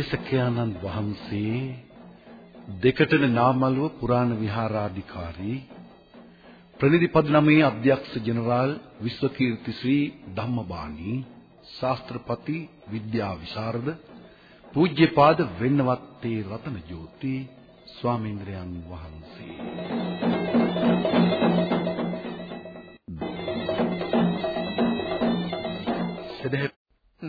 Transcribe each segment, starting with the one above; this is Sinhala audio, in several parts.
දේශකයාණන් වහන්සේ දෙකටන නාමල්ව පුරාණ විහාරාධිකාරී ප්‍රනිධි පදනමේ අධ්‍යක්ෂ ජෙනරාල් විශ්වකීර්ති ශ්‍රී ධම්මබාණී ශාස්ත්‍රපති විද්‍යා විශාරද පූජ්‍යපාද වෙන්නවත්තේ රතන ජෝති ස්වාමීන්ද්‍රයන් වහන්සේ.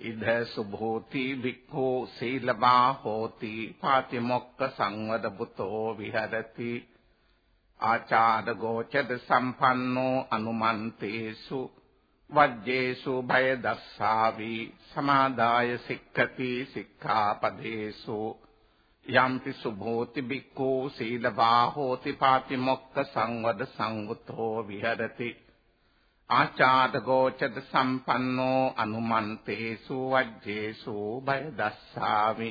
ඉද සුභෝති වික්ඛෝ සීලවා හෝති පාතිමොක්ක සංවද පුතෝ විහරති ආචාර ගෝචද සම්පන්නෝ අනුමන්තේසු වජ්ජේසු භය දස්සාවි සමාදාය සික්ඛති සික්ඛාපදේසු යම්පි සුභෝති බික්ඛෝ සීලවා හෝති පාතිමොක්ක සංවද සංගුතෝ විහරති ආචාද ගෝචද සම්පන්නෝ අනුමන්තේසු වජ්ජේසු බය දස්සාමි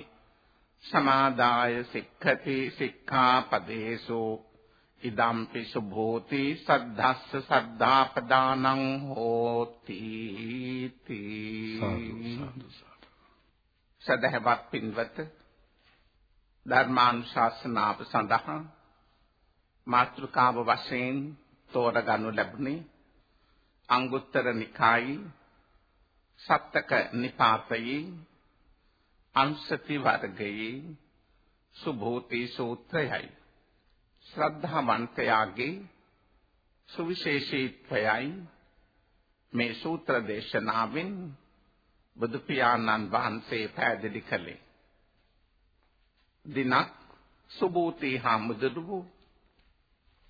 සමාදාය සික්ඛති සික්ඛාපදේසු. ඉදම්පි සුභූති සද්ධස්ස සද්ධාපදානං හෝති සදහවත් පින්වත ධර්මානුශාසනාව සඳහා මාතෘකාව වශයෙන් තෝරගනු ලැබුණේ අංගුත්තර නිකායේ සත්තක නිපාතයේ අංශති වර්ගයේ සුභූති සූත්‍රයයි. ශ්‍රද්ධාවන්තයාගේ සුවිශේෂීත්වයයි මේ සූත්‍ර දේශනාවෙන් බුදු පියාණන් වහන්සේ පැහැදිලි කළේ. දිනක් සුභූති හාමුදුරුවෝ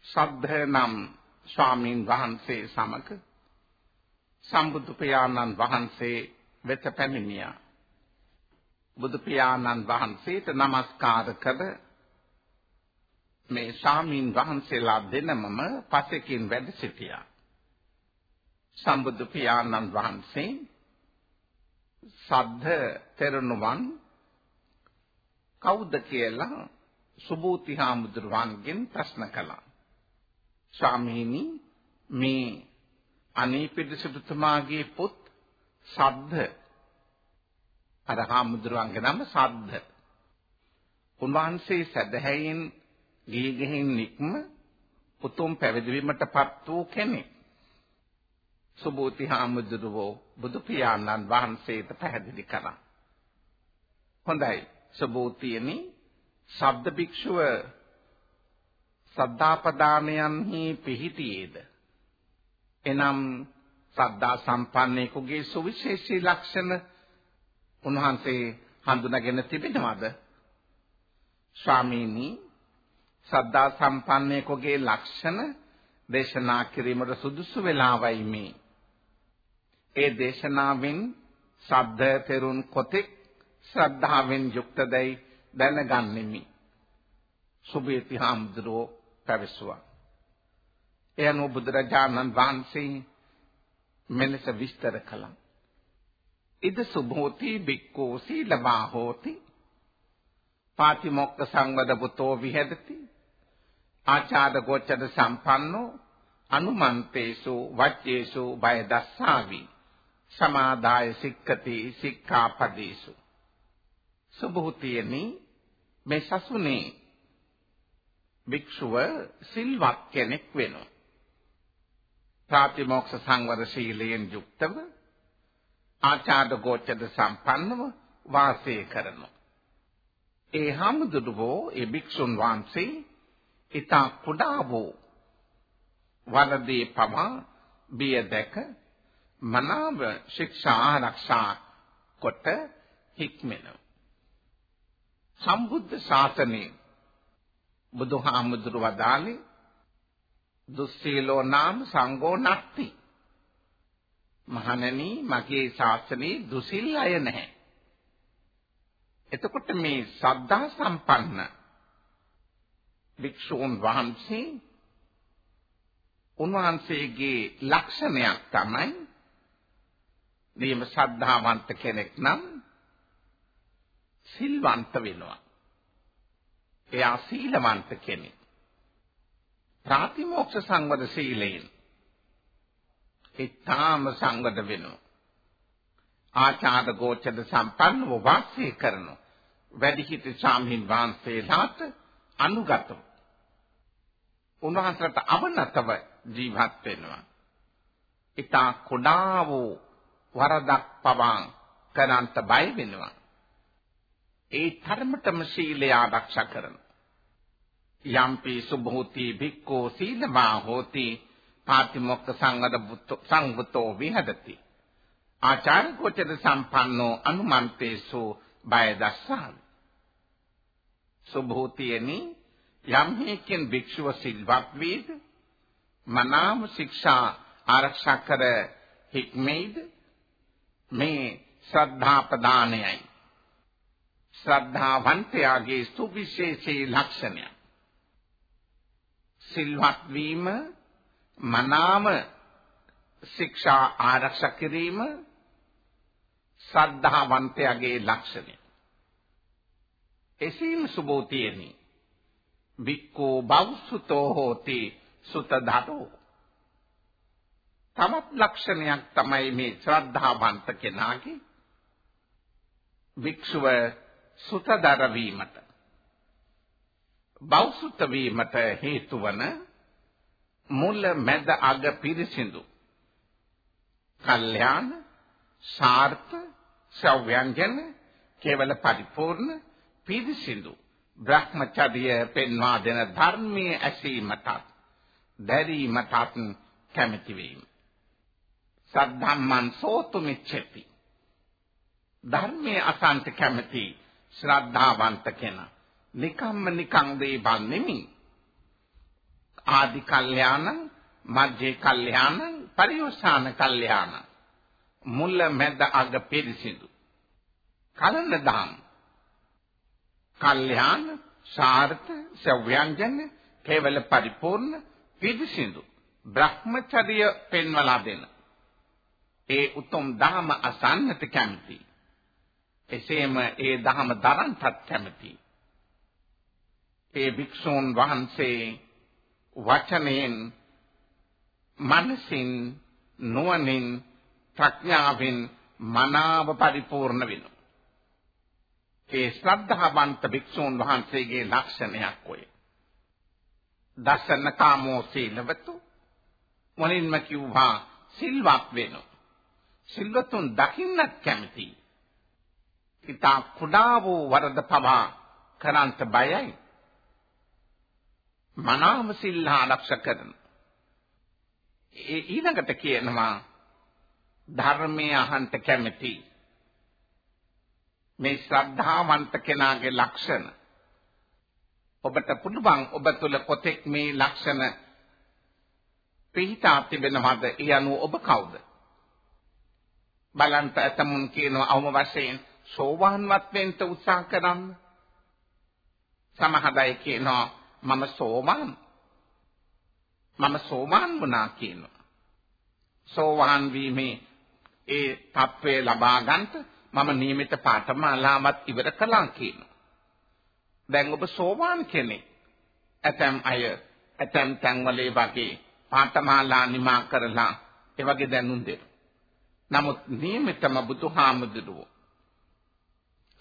සද්ධ නම් ස්වාමීන් වහන්සේ සමග සම්බුදු පියාණන් වහන්සේ වෙත පැමිණියා. බුදු පියාණන් වහන්සේට নমස්කාර කර මේ ශාමීන් වහන්සේලා දෙනමම පසෙකින් වැඩ සිටියා. සම්බුදු පියාණන් වහන්සේ සද්ධ තෙරණුවන් කවුද කියලා සුබූති හාමුදුරුවන්ගෙන් ප්‍රශ්න කළා. ස්වාමීනි මේ අනීපිඩ සිටුතුමාගේ පුත් සද්ධ අර හාමුදුරුවන්ගේ නම සද්ධ. උන්වහන්සේ සදහැයෙන් ගිහි ගෙහින් නික්ම උතුම් පැවිදි වීමටපත් වූ කෙනෙක්. සුබෝති හාමුදුරුවෝ බුදු පියාණන් වහන්සේට පැහැදිලි කළා. හොඳයි සුබෝතියනි ශබ්ද භික්ෂුව සද්ධාපදානයන්හි පිහිටියේද එනම් සද්ධා සම්පන්නෙකුගේ සුවිශේෂී ලක්ෂණ උන්වහන්සේ හඳුනාගෙන තිබෙනවද? ස්වාමීනි සද්ධා සම්පන්නෙකුගේ ලක්ෂණ දේශනා කිරීමට සුදුසු වෙලාවයි මේ. ඒ දේශනාවෙන් සද්ධ තෙරුන් කොතෙක් ශ්‍රද්ධාවෙන් යුක්තදයි දැනගන්නෙමි. සුභීති හාමුදුරුවෝ පැවසුවා. එයනු බුදුරජාණන් වහන්සේ මෙලෙස විස්තර කළා. ඉද සුභෝති බික්කෝ සීලවා හෝති. පාතිමොක්ක සංවද පුතෝ විහෙදති. ආචාර ගෝචර සම්පන්නෝ අනුමන්තේසු වච්චේසු බය දස්සාවි. සමාදාය සික්කති සික්ඛාපදේසු. සුභූතියනි මේ සසුනේ භික්ෂුව සිල්වත් කෙනෙක් වෙනවා. ප්‍රාතිමෝක්ෂ සංවර ශීලයෙන් යුක්තව ආචාර ගෝචර සම්පන්නව වාසය කරනවා. ඒ හමුදුරුවෝ ඒ භික්ෂුන් වහන්සේ ඊතා කුඩා වූ වරදී පවා බිය දැක මනාව ශික්ෂා ආරක්ෂා කොට හික්මෙන සම්බුද්ධ ශාසනයේ බුදුහාමුදුරුව වදාළේ දුස්සීලෝ නාම සංඝෝ නැත්ති. මහණනි මගේ ශාසනයේ දුසිල් අය නැහැ. එතකොට මේ සද්ධා සම්පන්න භික්ෂූන් වහන්සේ උන්වහන්සේගේ ලක්ෂණයක් තමයි නියම ශ්‍රද්ධාවන්ත කෙනෙක් නම් සිල්වන්ත වෙනවා. එයා සීලවන්ත කෙනෙක්. ප්‍රාතිමෝක්ෂ සංවද සීලයෙන් ඊටාම සංවද වෙනවා. ආචාර ගෝචර සම්පන්නව වාසය කරනවා. වැඩිහිටි ස්වාමීන් වහන්සේලාට අනුගතව උන්වහන්සේට අවනතව ජීවත් වෙනවා. ඊටා කුඩා වූ වරදක් පවා කරන්ත බය වෙනවා. ඒ ධර්මතම සීලය ආරක්ෂා කරන. යම්පි සුභූති භික්ඛෝ සීලමා හෝති පාතිමොක්ඛ සංගද සංගතෝ විහදති. ආචාර කුචද සම්පන්නෝ අනුමන්තේසු බය දස්සාමි. සුභූතියනි යම් හේකින් භික්ෂුව සිල්වත් වේද මනාම ශික්ෂා ආරක්ෂා කර හික්මෙයිද මේ ශ්‍රද්ධා ප්‍රදානයයි ශ්‍රද්ධාවන්තයාගේ සුවිශේෂී ලක්ෂණය සිල්වත් වීම මනාම ශික්ෂා ආරක්ෂා කිරීම ශ්‍රද්ධාවන්තයාගේ ලක්ෂණය. එසේම සුබෝතියෙනි වික්කෝ බෞසුතෝ හෝති සුතධරෝ. තමත් ලක්ෂණයක් තමයි මේ ශ්‍රද්ධාවන්ත කෙනාගේ වික්ෂුව සුතදර වීමට. බෞසුත වීමට හේතු වන මුල මැද අග පිරිසිදු කල්යාණ සාර්ථ සව්‍යංජන කේවල පරිපූර්ණ පිරිසිදු බ්‍රහ්මචර්ය පෙන්වා දෙන ධර්මයේ ඇසීමටත් දැරීමටත් කැමැති වීම. සද්ධම්මං සෝතු මිච්ඡති. ධර්මයේ අසන්ත කැමැති ශ්‍රද්ධාවන්ත කෙනා. නිකම්ම නිකං දේවල් නෙමි. ආදි කල්යාණ, මධ්‍ය කල්යාණ, පරිෝසాన කල්යාණ. මුල මැද අග පිරිසිදු. කලන දාම් කල්යාණ සාර්ථ සව්‍යංජන කේවල පරිපූර්ණ පිරිසිදු බ්‍රහ්මචර්ය පෙන්වලා දෙන ඒ උතුම් ධහම අසන්නට කැමති එසේම ඒ ධහම දරන්ටත් කැමති ඒ භික්ෂූන් වහන්සේ වචනයෙන් මනසින් නුවණින් ප්‍රඥාවෙන් මනාව පරිපූර්ණ වෙනවා ඒ ශ්‍රද්ධාවන්ත භික්ෂූන් වහන්සේගේ ලක්ෂණයක් ඔය. දසන කාමෝ සීලවතු මොනින්ම කිව්වා සිල්වත් වෙනු. සිල්වතුන් දකින්නත් කැමති. ඉතා කුඩා වූ වරද පවා කරන්ත බයයි. මනාව සිල් ආරක්ෂා කරන. ඒ ඊළඟට කියනවා ධර්මයේ අහන්ත කැමති. මේ ශ්‍රද්ධාවන්ත කෙනාගේ ලක්ෂණ ඔබට පුළුවන් ඔබ තුල කොතෙක් මේ ලක්ෂණ පිහිටා තිබෙනවද ඒ අනුව ඔබ කවුද බලන්ත ඇතමුන් කියනවා අවම වශයෙන් සෝවාන්වත් වෙන්න උත්සාහ කරන්න සමහර අය කියනවා මම සෝවාන් මම සෝවාන් වුණා කියනවා සෝවාන් වීමේ ඒ තත්වය ලබා ගන්නට මම නියමිත පාඨමාලාවත් ඉවර කළා කියනවා. දැන් ඔබ සෝවාන් කෙනෙක්. ඇතම් අය ඇතම් තැන්වල වගේ පාඨමාලා නිමා කරලා ඒ වගේ දැනුම් දෙනවා. නමුත් නියමිතම බුදුහාමුදුරුවෝ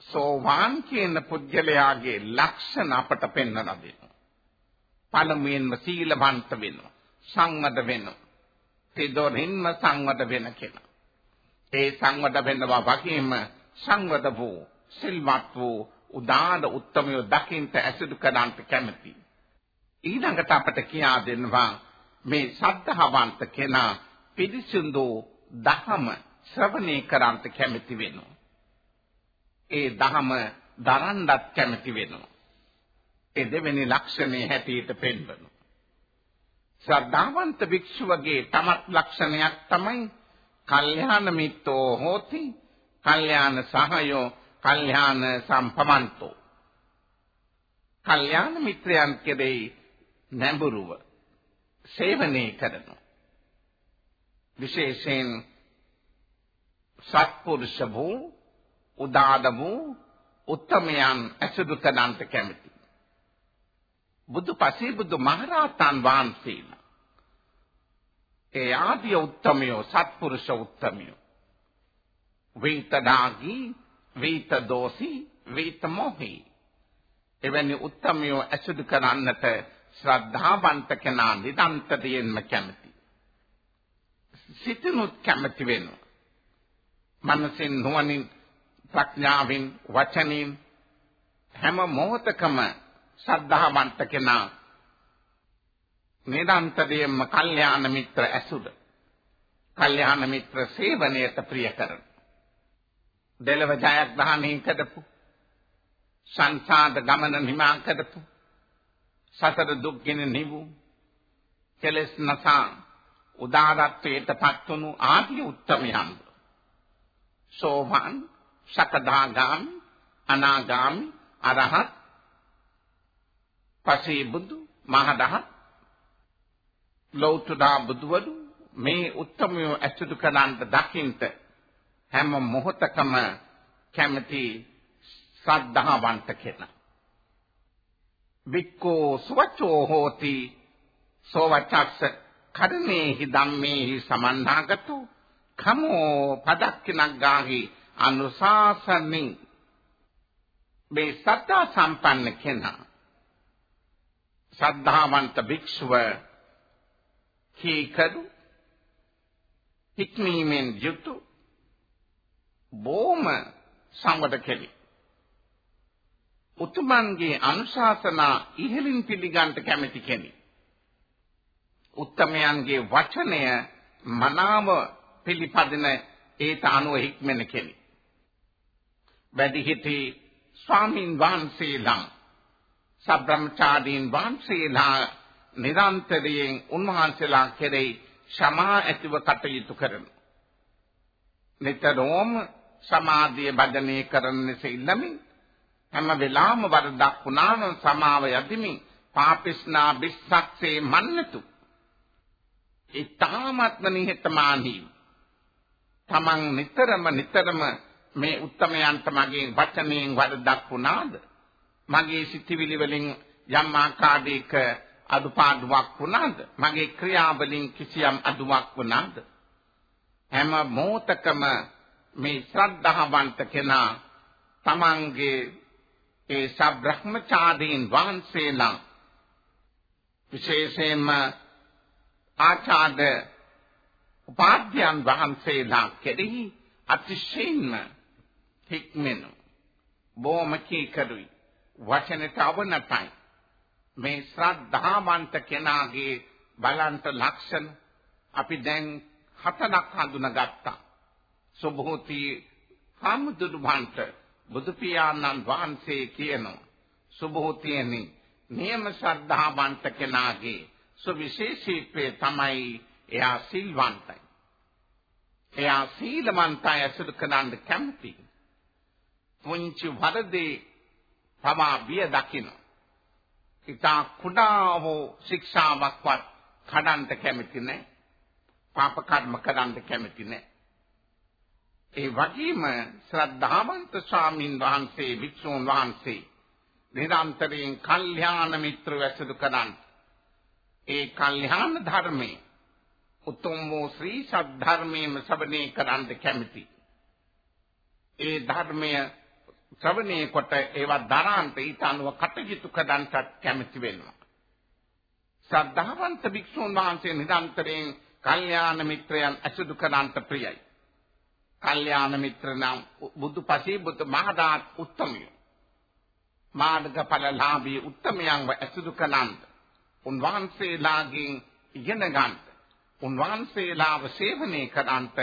සෝවාන් කියන පුද්ගලයාගේ ලක්ෂණ අපට පෙන්වලා දෙනවා. පළමුවෙන්ම සීලවන්ත වෙනවා. සංවද වෙනවා. තිදොරින්ම සංවද වෙන කෙනා. ඒ සංවද වෙනවා වගේම සංවද වූ සිල්වත් වූ උදාන උත්තමය දකින්ට ඇසුරු කරන්ට කැමැති. ඊළඟට අපට කියා දෙනවා මේ සද්ධාවන්ත කෙනා පිරිසිදු දහම ශ්‍රවණය කරන්ට කැමැති වෙනවා. ඒ දහම දරන්නත් කැමැති වෙනවා. ඒ දෙවෙනි ලක්ෂණේ හැටියට පෙන්වනවා. ශ්‍රද්ධාවන්ත භික්ෂුවගේ තමත් ලක්ෂණයක් තමයි කල්යාණ මිත්තෝ හෝති කල්යාණ සහයෝ කල්යාණ සම්පමන්තෝ කල්යාණ මිත්‍රයන් කෙරෙහි නැඹුරුව සේවනය කරනවා. විශේෂයෙන් සත්පුරුෂ වූ උදාද වූ උත්තමයන් ඇසුරු කරන්නට කැමති. බුදු පසේ බුදු මහරහතන් වහන්සේලා ඒ ආදී උත්තමයෝ සත්පුරුෂ උත්තමයෝ වේතදාගී වේත දෝසී වේත මොහි එවැනි උත්තමයෝ ඇසුරු කරන්නට ශ්‍රද්ධාවන්ත කෙනා නිදන්තයෙන්ම කැමති. සිතනුත් කැමති වෙනවා. මනසින් නුවණින් ප්‍රඥාවෙන් වචනින් හැම මොහොතකම ශ්‍රද්ධාවන්ත කෙනා. නිදන්තයෙන්ම කල්යාණ මිත්‍ර ඇසුර. කල්යාණ මිත්‍ර සේවනයට ප්‍රිය කරන. දෙලව ජයග්‍රහණය කරපු සංසාර ගමන නිමා කරපු සසර දුක්ගෙන නිවු. කෙලස් නසා උදාරත්වයට පත්වනු ආදී උත්තමයන්. සෝවාන් සකදාගාමි අනාගාමි අරහත් පසේ බුදු මහදහත් ලෞතුදා බුදුවරු මේ උත්තමයෝ ඇසුරු කරන්ට දකින්ට හැම මොහොතකම කැමති ශ්‍රද්ධාවන්ත කෙනා. වික්කෝ සුවචෝ හෝති සෝවචක්ස කර්මේහි ධම්මේහි සමන්නාගතු කමෝ පදක්කිනග්ගාහි අනුශාසනින්. මේ සත්‍තා සම්පන්න කෙනා සද්ධාවන්ත භික්ෂුව කීකරු හික්මීමෙන් යුතු බොම සංවද කෙලි උතුමන්ගේ අනුශාසනා ඉහළින් පිළිගන්න කැමති කෙනෙක්. උත්තමයන්ගේ වචනය මනාව පිළිපදින ඒත අනුව හික්මෙන කෙනෙක්. වැඩිහිටි ස්වාමින් වහන්සේලා සබ්‍රාහ්මචාරීන් වහන්සේලා නිරන්තරයෙන් උන්වහන්සේලා කෙරෙහි සමා ඇතිව කටයුතු කරන. නිතරම සමාධිය බදනේ කරන නිසා ඉල්ලමින් හැම වෙලාවම වරදක් වුණාම සමාව යදිමින් පාපිස්නා බිස්සක්සේ මන්නතු. ඊ타මත්ම නිහතමානී. තමන් නිතරම නිතරම මේ උත්තමයන්ට මගේ වචනයෙන් වරදක් වුණාද? මගේ සිතිවිලි වලින් යම් ආකාරයක අදුපාඩුවක් වුණාද? මගේ ක්‍රියාවලින් කිසියම් අඩුවක් වුණාද? හැම මොහොතකම මේ ශ්‍රද්ධාවන්ත කෙනා තමන්ගේ ඒ සබ්‍රහ්මචාරීන් වහන්සේලා විශේෂයෙන්ම ආචාර්ය උපාධ්‍යයන් වහන්සේලා කෙරෙහි අතිශයින්ම හික්මෙන බොහොම කීකරුයි. වචනට අවනතයි මේ ශ්‍රද්ධාවන්ත කෙනාගේ බලන්ට ලක්ෂණ අපි දැන් හතනක් හඳුනාගත්තා සුභූති හාමුදුරුවන්ට බුදු පියාණන් වහන්සේ කියනවා සුභෝතියනි නියම ශ්‍රද්ධාවන්ත කෙනාගේ සුවිශේෂීත්වය තමයි එයා සිල්වන්තයි. එයා සීලවන්තය ඇසුරු කරන්න කැමති. පුංචි වරදේ තමා බිය දකින්න. ඉතා කුඩා වූ ශික්ෂාවක්වත් කඩන්න කැමති නැහැ. පාප කර්ම කරන්න කැමති නැහැ. ඒ වගේම ශ්‍රද්ධාවන්ත ස්වාමින් වහන්සේ වික්ෂුන් වහන්සේ නිරන්තරයෙන් කල්යාණ මිත්‍ර වැසුරු කරන් ඒ කල්යාණ ධර්මයේ උතුම් වූ ශ්‍රී සද්ධර්මයේම ශ්‍රවණය කරන්න කැමති. ඒ ධර්මය ශ්‍රවණය කොට ඒවා දරාන්ත ඊට අනුව කටයුතු කරන්නට කැමති වෙනවා. ශ්‍රද්ධාවන්ත භික්ෂුන් වහන්සේ නිරන්තරයෙන් කල්යාණ මිත්‍රයන් ඇසුරු කරන්නට ප්‍රියයි. කල්යාණ මිත්‍ර නම් බුදුපසේ බුදු මහදාත් උත්තමිය. මාර්ගඵලලාභී උත්තමයන්ව ඇසුරු කලන්ත. උන්වහන්සේලාගෙන් ඉගෙන ගන්න. උන්වහන්සේලාව සේවනය කරන්ට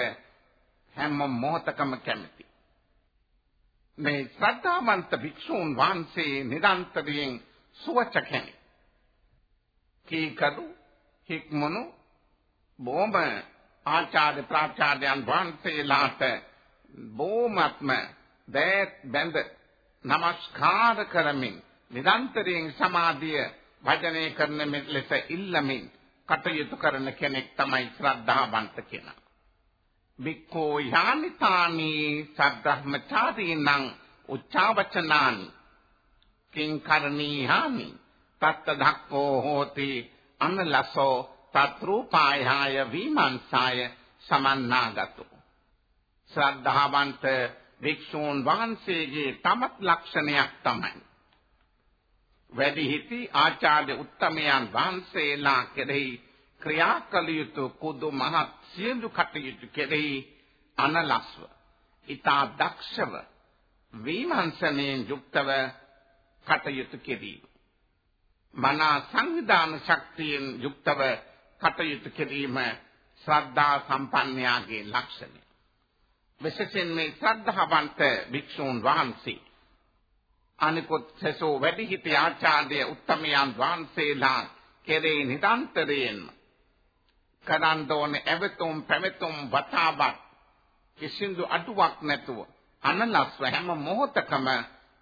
හැම මොහොතකම කැමති. මේ ශ්‍රද්ධාවන්ත භික්ෂූන් වහන්සේ නිරන්තරයෙන් සුවච කෙනෙක්. කීකරු හික්මනු බොහොම ආචාර්ය ප්‍රාචාර්යයන් වහන්සේලාට බොහොමත්ම දෑත් බැඳ নমස්කාර කරමින් නිරන්තරයෙන් සමාධිය වජනය කරන ලෙස ඉල්ලමින් කටයුතු කරන කෙනෙක් තමයි ශ්‍රද්ධාවන්ත කෙනා. වික්ඛෝ යානිතානි සද්ධර්මචාරීනං උච්චාවචනානි. කිං කරණීහාමි තත්ත ධක්කෝ හෝති අනලසෝ තත්රූපායහාය විමංසාය සමන්නාගතෝ. ශ්‍රද්ධාවන්ත වික්ෂූන් වහන්සේගේ තමත් ලක්ෂණයක් තමයි. වැඩිහිටි ආචාර්ය උත්තමයන් වහන්සේලා කෙරෙහි ක්‍රියා කළ යුතු කුදු මහත් සියලු කටයුතු කෙරෙහි අනලස්ව ඊතා දක්ෂව විමර්ශනයෙන් යුක්තව කටයුතු කෙරීම මනා සංවිධාන ශක්තියෙන් යුක්තව කටයුතු කිරීම ශ්‍රද්ධා සම්පන්නයාගේ ලක්ෂණය. විශේෂයෙන් මේ ශ්‍රද්ධාවන්ත භික්ෂූන් වහන්සේ අනිකුත් සසෝ වැඩිහිටි ආචාර්ය උත්තමයන් වහන්සේලා කෙරේ නිරන්තරයෙන්ම කරන් දෝන එවතුම් පැවතුම් වතාවක් කිසිදු අඩුවක් නැතුව අනලස්ව හැම මොහොතකම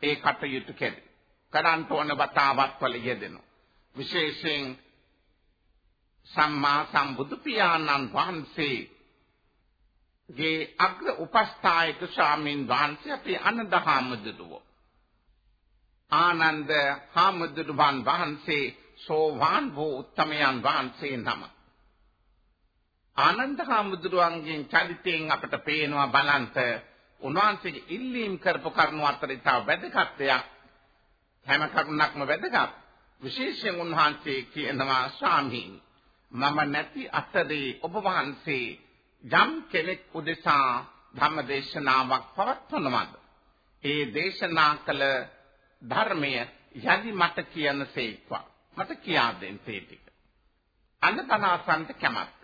ඒ කටයුතු කෙරේ. කරන් තෝන වතාවක් වල යෙදෙනු. විශේෂයෙන් සම්මා සම්බුදු පියාණන් වහන්සේ ගේ අග්‍ර උපස්ථායක ස්වාමීන් වහන්සේ අපේ අනදහාමුදුරුවෝ ආනන්ද හාමුදුරුවන් වහන්සේ සෝවාන් වූ උත්තමයන් වහන්සේ නම. ආනන්ද හාමුදුරුවන්ගෙන් චරිතයෙන් අපට පේනවා බලන්ත උන්වහන්සේගේ ඉල්ලීම් කරපු කරුණු අතර ඉතා වැදගත් දෙයක් හැම කරුණක්ම වැදගත් විශේෂයෙන් උන්වහන්සේ කියනවා ස්වාමීන් මම නැති අතරේ ඔබ වහන්සේ යම් කෙනෙක් උදෙසා ධම්ම දේශනාවක් පවත්වනවද ඒ දේශනා කළ ධර්මය යදි මට කියන්න සේක්වා. මට කියා දෙන්න ඒ ටික. අනතනාසන්ත කැමත්.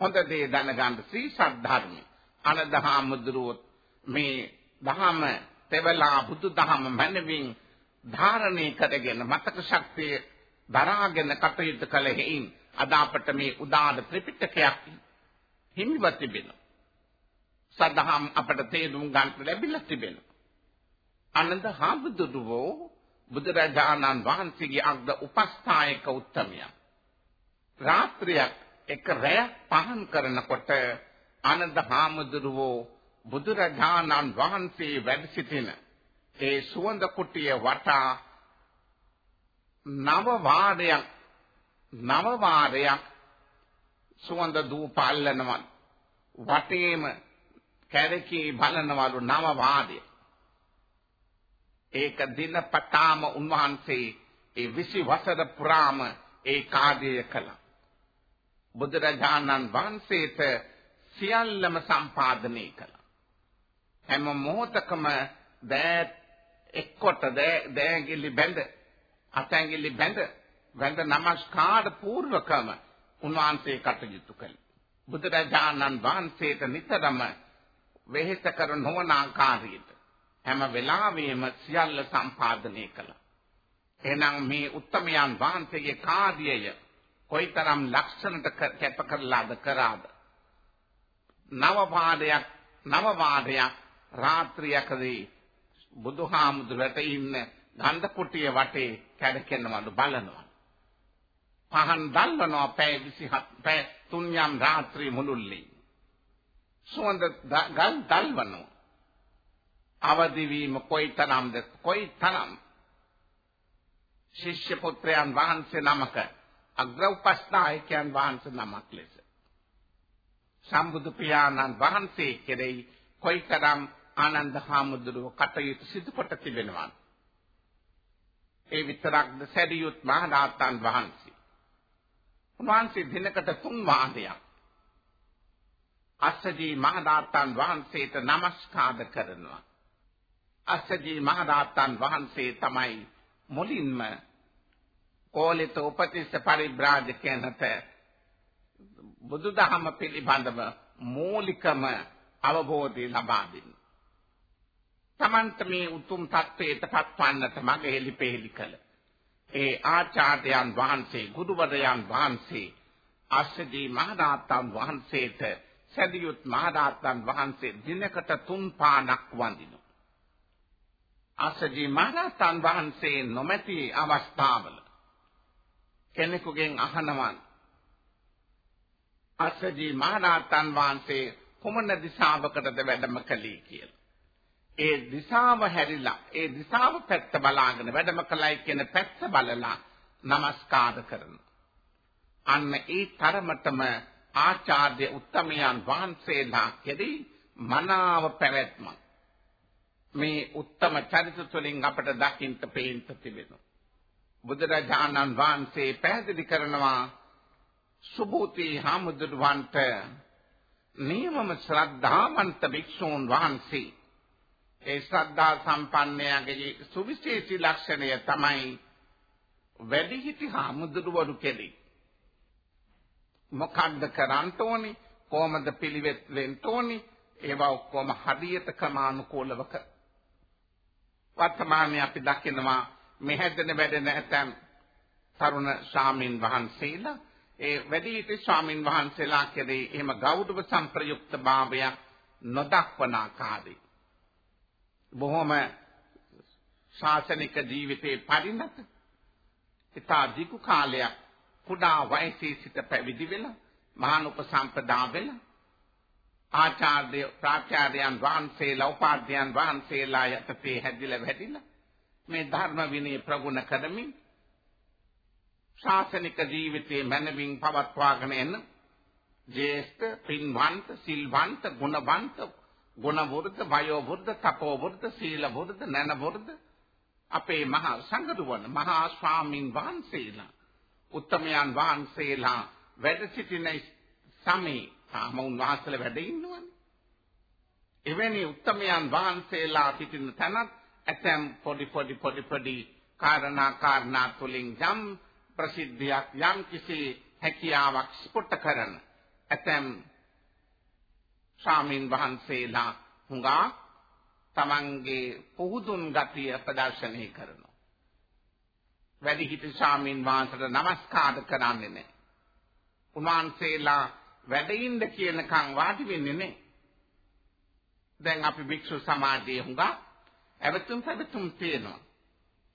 හොඳ දේ දැනගන්න ශ්‍රී සද්ධර්මය. අනදහාමුදුරුවොත් මේ දහම තෙවලා බුදු දහම මනවින් ධාරණය කරගෙන මතක ශක්තිය දරාගෙන කටයුතු කළ හේයින් අද අපට මේ උදාන ත්‍රිපිටකයක් හිමිව තිබෙනවා. සදහම් අපට තේරුම් ගන්නට ලැබිලා තිබෙනවා. අනන්ත හාමුදුරුවෝ බුදුරජාණන් වහන්සේගේ අග්ද උපස්ථායක උත්තමයා. රාත්‍රියක් එක රැයක් පහන් කරනකොට ආනන්ද හාමුදුරුවෝ බුදුරජාණන් වහන්සේ වැඩ සිටින ඒ සුවඳ කුටිය වටා නව වාරයක් නව වාරයක් සුවඳ දූප අල්ලනවා වටේම කැරකී බලනවලු නව වාරයක් ඒක දිනපතාම උන්වහන්සේ ඒ 20 වසර පුරාම ඒ කාර්යය කළා. බුදුරජාණන් වහන්සේට සියල්ලම සම්පාදනය කළා. හැම මොහොතකම දෑත් එක්කොට දෑගිලි බැඳ අතැඟිලි බැඳ වැඳ නමස්කාර පූර්වකම උන්වහන්සේ කටයුතු කළා. බුදුරජාණන් වහන්සේට නිතරම වෙහෙස කර නොවන ආකාරයට හැම වෙලාවෙම සියල්ල සම්පාදනය කළා. එහෙනම් මේ උත්තමයන් වහන්සේගේ කාර්යය කොයිතරම් ලක්ෂණට කැප කරලාද කරාද? නව වාදයක් නව වාදයක් රාත්‍රියකදී බුදුහාමුදුරට ඉන්න ගන්ධ කුටිය වටේ කැඩකෙනවලු බලනවා. පහන් දැල්වනවා පැය 27 පැය තුන්යම් රාත්‍රී මුළුල්ලේ. සුවඳ ගල් දැල්වනවා. අවදි වීම කොයිතරම්ද කොයිතරම් ශිෂ්‍ය පුත්‍රයන් වහන්සේ නමක අග්‍ර උපස්ථායකයන් වහන්සේ නමක් ලෙස. සම්බුදු පියාණන් වහන්සේ කෙරෙහි කොයිතරම් ආනන්ද හාමුදුරුව කටයුතු සිදු කොට තිබෙනවා ඒ විතරක්ද සැරියුත් මහ රහතන් වහන්සේ. උන්වහන්සේ දිනකට තුන් වාරයක් අස්සජී මහ රහතන් වහන්සේට নমස්කාර කරනවා. අස්සජී මහරහතන් වහන්සේ තමයි මුලින්ම ඕලිත උපතිස්ස පරිබ්‍රාජකයන් අත බුදුදහම පිළිබඳව මූලිකම අවබෝධය ලබා දෙන්න. තමන්ට මේ උතුම් தත්වයට පත්වන්නට මඟ හෙලිපෙහෙලි කළ. ඒ ආචාර්යයන් වහන්සේ, ගුරුවරයන් වහන්සේ, අස්සදී මහරහතන් වහන්සේට සැදියුත් මහරහතන් වහන්සේ දිනකට තුන් පානක් වඳිනවා. අස්සදී මහරහතන් වහන්සේ නොමැති අවස්ථාවල කෙනෙකුගෙන් අහනවා අසජී මහරහතන් වහන්සේ කොමන දිශාවකටද වැඩම කළේ කියලා. ඒ දිශාව හැරිලා ඒ දිශාව පැත්ත බලාගෙන වැඩම කළයි කියන පැත්ත බලලා নমස්කාර කරනවා. අන්න ඒ තරමටම ආචාර්ය උත්තමයන් වහන්සේලා කෙරෙහි මනාව පැවැත්මක් මේ උත්තම චරිත තුළින් අපට දකින්න පේන්න තිබෙනවා. බුදුරජාණන් වහන්සේ පැහැදිලි කරනවා සුභූති හාමුදුරුවන්ට නියමම ශ්‍රද්ධාවන්ත භික්ෂූන් වහන්සේ. ඒ ශ්‍රද්ධා සම්පන්නයාගේ සුවිශේෂී ලක්ෂණය තමයි වැඩිහිටි හාමුදුරුවරු කෙරෙහි මොකක්ද කරන්න ඕනි? කොහොමද පිළිවෙත් වෙන්න ඕනි? ඒවා ඔක්කොම හරියට ක්‍රමානුකූලව වර්තමානයේ අපි දකිනවා මෙහෙදෙන වැඩෙන ඇතම් තරුණ ශාමින් වහන්සේලා ඒ වැඩිහිටි ස්වාමින් වහන්සේලා කෙරෙහි එහෙම ගෞරව සම්ප්‍රයුක්ත භාවයක් නොදක්වන ආකාරයි. බොහොම ශාසනික ජීවිතේ පරිණත ඉතා දීර්ඝ කාලයක් කුඩා වයසේ සිට පැවිදි වෙලා මහාන උපසම්පදා වෙලා ආචාර්ය ප්‍රාචාර්යයන් වහන්සේලා උපාධ්‍යයන් වහන්සේලා යටතේ හැදිලා වැඩිලා මේ ධර්ම විනය ප්‍රගුණ කරමින් ශාසනික ජීවිතයේ මනමින් පවත්වාගෙන එන ජේෂ්ඨ පින්වන්ත සිල්වන්ත ගුණවන්ත ගුණවෘද්ධ වයෝවෘද්ධ තපෝවෘද්ධ සීලවෘද්ධ නැනවෘද්ධ අපේ මහා සංඝරුවන මහා ස්වාමින් වහන්සේලා උත්තමයන් වහන්සේලා වැඩ සිටින සමේ තාම උන්වහන්සේලා වැඩ ඉන්නවනේ. එවැනි උත්තමයන් වහන්සේලා සිටින තැනත් ඇතැම් පොඩි පොඩි පොඩි පොඩි කාරණා කාරණා තුලින් යම් ප්‍රසිද්ධියක් යම් කිසි හැකියාවක් ස්පොට්ට කරන ඇතැම් ස්වාමින් වහන්සේලා හුඟා තමන්ගේ පුහුදුන් ගතිය ප්‍රදර්ශනය කරනවා. වැඩිහිටි ස්වාමින් වහන්සේට নমස්කාර කරන්නේ නැහැ. උන්වහන්සේලා වැඩින්ද කියනකම් වාඩි වෙන්නේ නැහැ. දැන් අපි භික්ෂු සමාජයේ හුඟා ඇවතුම් පැවතුම් තියෙනවා.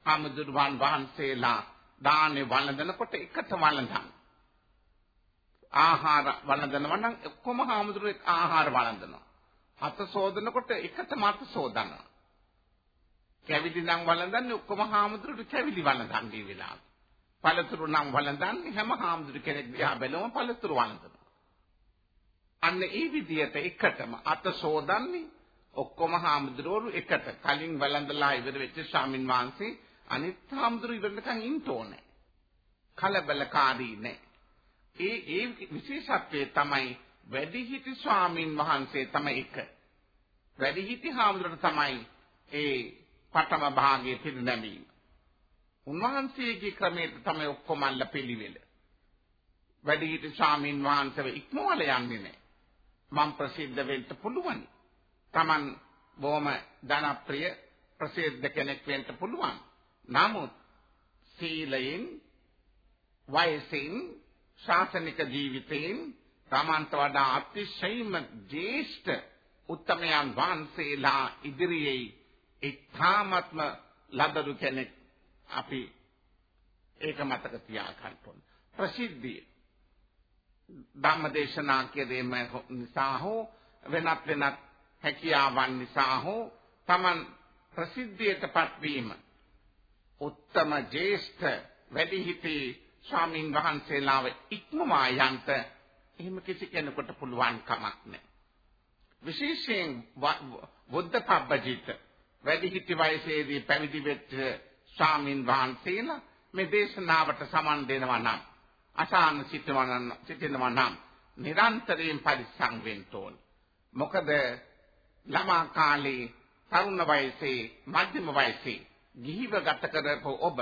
ආමදුරුවන් වහන්සේලා දානේ වළඳනකොට එකට වළඳන. ආහාර වළඳනවා නම් ඔක්කොම හාමුදුරුවෝ ආහාර වළඳනවා. හත සෝදනකොට එකට මත සෝදනවා. කැවිලි නම් වළඳන්නේ ඔක්කොම හාමුදුරුවෝ කැවිලි වළඳන්නේ වෙලාවට. පළතුරු නම් වළඳන්නේ හැම හාමුදුරු කෙනෙක් දිහා බැලුවම පළතුරු වළඳනවා. අන්න ඒ විදිහට එකටම අත සෝදන්නේ ඔක්කොම හාමුදුරුවෝ එකට කලින් වළඳලා ඉවර වෙච්ච ස්වාමින් වහන්සේ අනිත් හාමුදුරු ඉවරනකන් ඉන්න ඕනේ. කලබලකාරී නෑ. ඒ ඒ විශේෂත්වය තමයි වැඩිහිටි ස්වාමින් වහන්සේ තමයි එක. වැඩිහිටි හාමුදුරට තමයි ඒ පඨම භාගයේ පිරිනැමීම. උන්වහන්සේගේ ක්‍රමයට තමයි ඔක්කොම අල්ල පිළිවෙල. වැඩිහිටි ස්වාමින් වහන්සේව ඉක්මවල යන්නේ නැහැ. මම ප්‍රසිද්ධ වෙන්න පුළුවන්. Taman බොහොම ධනප්‍රිය ප්‍රසිද්ධ කෙනෙක් වෙන්න පුළුවන්. නමුත් සීලයෙන් වයසින් ශාසනික ජීවිතයෙන් තමන්ට වඩා අතිශයින්ම ජේෂ්ඨ උත්තමයන් වහන්සේලා ඉදිරියේ ඉතාමත්ම ලදරු කෙනෙක් අපි ඒක මතක තියාගන්න ඕන ප්‍රසිද්ධිය ධම්මදේශනා කිරීම නිසා හෝ වෙනත් වෙනත් හැකියාවන් නිසා හෝ තමන් ප්‍රසිද්ධියටපත් වීම උත්තම ජේෂ්ඨ වැඩිහිටි ස්වාමින් වහන්සේලාව ඉක්මවා යන්ත එහෙම කිසි කෙනෙකුට පුළුවන් කමක් නැහැ. විශේෂයෙන් බුද්ධ පබ්බජිත වැඩිහිටි වයසේදී පැවිදි වෙච්ච ස්වාමින් වහන්සේලා මේ දේශනාවට සමන් දෙනවා නම් අසහන සිටනවා නම් සිටිනවා නම් නිරන්තරයෙන් පරිස්සම් වෙන්න ඕන. මොකද ළමා කාලේ තරුණ වයසේ මධ්‍යම වයසේ ගිහිව ගත කරපු ඔබ.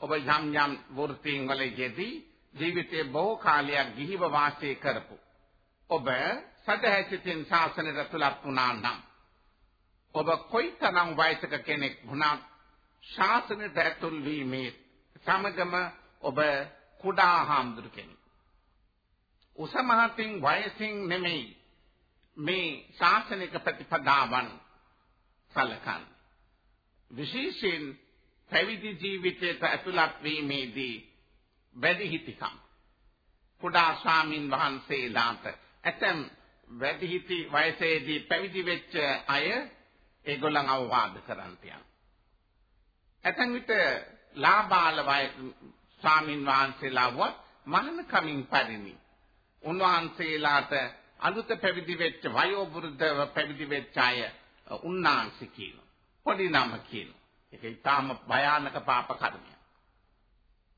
ඔබ යම් යම් වෘත්තීන් වල යෙදී ජීවිතේ බොහෝ කාලයක් ගිහිව වාසය කරපු. ඔබ සදහැසිතින් ශාසනයට තුලක් වුණා නම් ඔබ කොයිතරම් වයසක කෙනෙක් වුණත් ශාසනයට ඇතුල් වීමේ සමගම ඔබ කුඩා හාමුදුරු කෙනෙක්. උසමහතින් වයසින් නෙමෙයි. මේ ශාසනික ප්‍රතිපදාවන් සලකන්නේ. විශේෂයෙන් පැවිදි ජීවිතයට ඇතුළත් වීමේදී වැඩිහිටිකම් කුඩා ස්වාමින් වහන්සේලාට ඇතැම් වැඩිහිටි වයසේදී පැවිදි වෙච්ච අය ඒගොල්ලන් අවවාද කරන්ට යන. ඇතැම් විට ලාබාල වය ස්වාමින් වහන්සේලාවත් මහාන කමින් පරිණි. උන්වහන්සේලාට අලුත පැවිදි වෙච්ච වයෝ වෘද්ධව පැවිදි වෙච්ච අය උන්නාන්සේ කියන. පොඩි නම කියන. ඒක ඊටාම භයානක පාප කර්මයක්.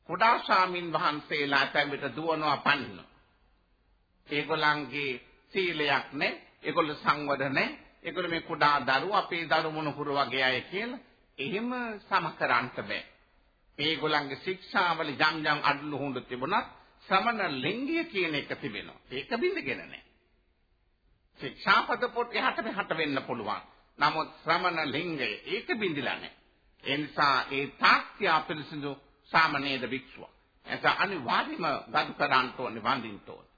කුඩා ස්වාමින් වහන්සේලා තැඹිට දුවනවා පන්න. ඒගොල්ලන්ගේ සීලයක් නැහැ. ඒගොල්ලෝ සංවද නැහැ. ඒගොල්ලෝ මේ කුඩා දරුවෝ අපේ දරු මොනකුරු වගේ අය කියලා එහෙම සම කරන්නට බෑ. ඒගොල්ලන්ගේ ශික්ෂාවල යම් යම් අඩලු හොඳ තිබුණත් සමන ලිංගය කියන එක තිබෙනවා. ඒක බින්දගෙන නැහැ. ශික්ෂාපද පොත් එහාට මෙහාට වෙන්න පුළුවන්. නමුත් ශ්‍රමණ ලිංගය ඒක බින්දිලා නැහැ. ඒ නිසා ඒ තාක්ෂ්‍ය අපිරිසිදු සාමනේද භික්ෂුව. එතන අනිවාර්යයෙන්ම ගරු කරන්න ඕනේ වඳින්න ඕනේ.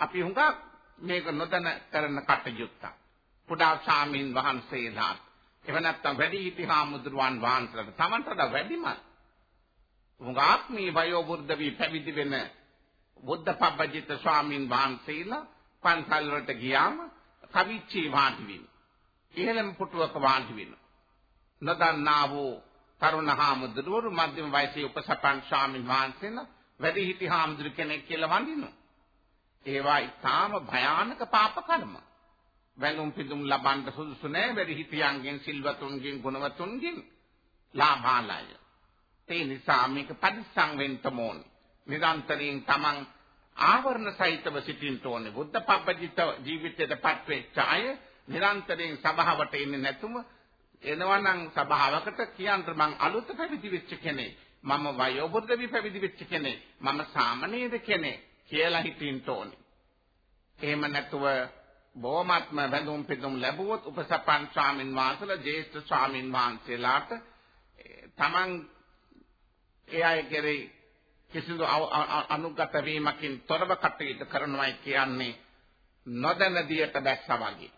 අපි හුඟක් මේක නොදැන කරන කටයුත්ත. කුඩා සාමීන් වහන්සේලාට එව නැත්තම් වැඩි හිටිහාමුදුරුවන් වහන්සේලාට තමන්ට වැඩිම හුඟක් මේ වයෝ වෘද්ධ වී පැවිදි වෙන බුද්ධ පබ්බජිත ස්වාමීන් වහන්සේලා පන්සල් වලට ගියාම කවිච්චි වාඩි වෙන. ඉහළම පුටුවක වාඩි වෙන. නොදන්නා වූ තරුණ හාමුදුරුවරු මධ්‍යම වයසේ උපසපන් ස්වාමීන් වහන්සේලා වැඩි හිටි හාමුදුරු කෙනෙක් කියලා වඳිනවා. ඒවා ඊටාම භයානක පාප කර්ම. වැඳුම් පිදුම් ලබන්න සුදුසු නැහැ වැඩි හිටියන්ගෙන් සිල්වතුන්ගෙන් ගුණවතුන්ගෙන් ලාභාලය. ඒ නිසා මේක පරිස්සම් වෙන්න ඕනේ. නිරන්තරයෙන් Taman ආවරණ සහිතව සිටින්න ඕනේ. බුද්ධ පබ්බජිත ජීවිතයටපත් වෙච්ච අය නිරන්තරයෙන් සභාවට එන්නේ නැතුව එනවනම් සභාවකට කියන්න මං අලුත පැවිදි වෙච්ච කෙනෙක්. මම වයෝවෘද්ධ වි පැවිදි වෙච්ච කෙනෙක්. මම සාමනීර කෙනෙක් කියලා හිතින්න ඕනේ. එහෙම නැතුව බොහොමත්ම වැඳුම් පිදුම් ලැබුවොත් උපසපන් ස්වාමින් වහන්සේලා ජේෂ්ඨ ස්වාමින් වහන්සේලාට තමන් ඒ අය කෙරෙහි කිසිදු අනුගත වීමකින් තොරව කටයුතු කරනවායි කියන්නේ නොදැන දියට බැස්සා වගේ.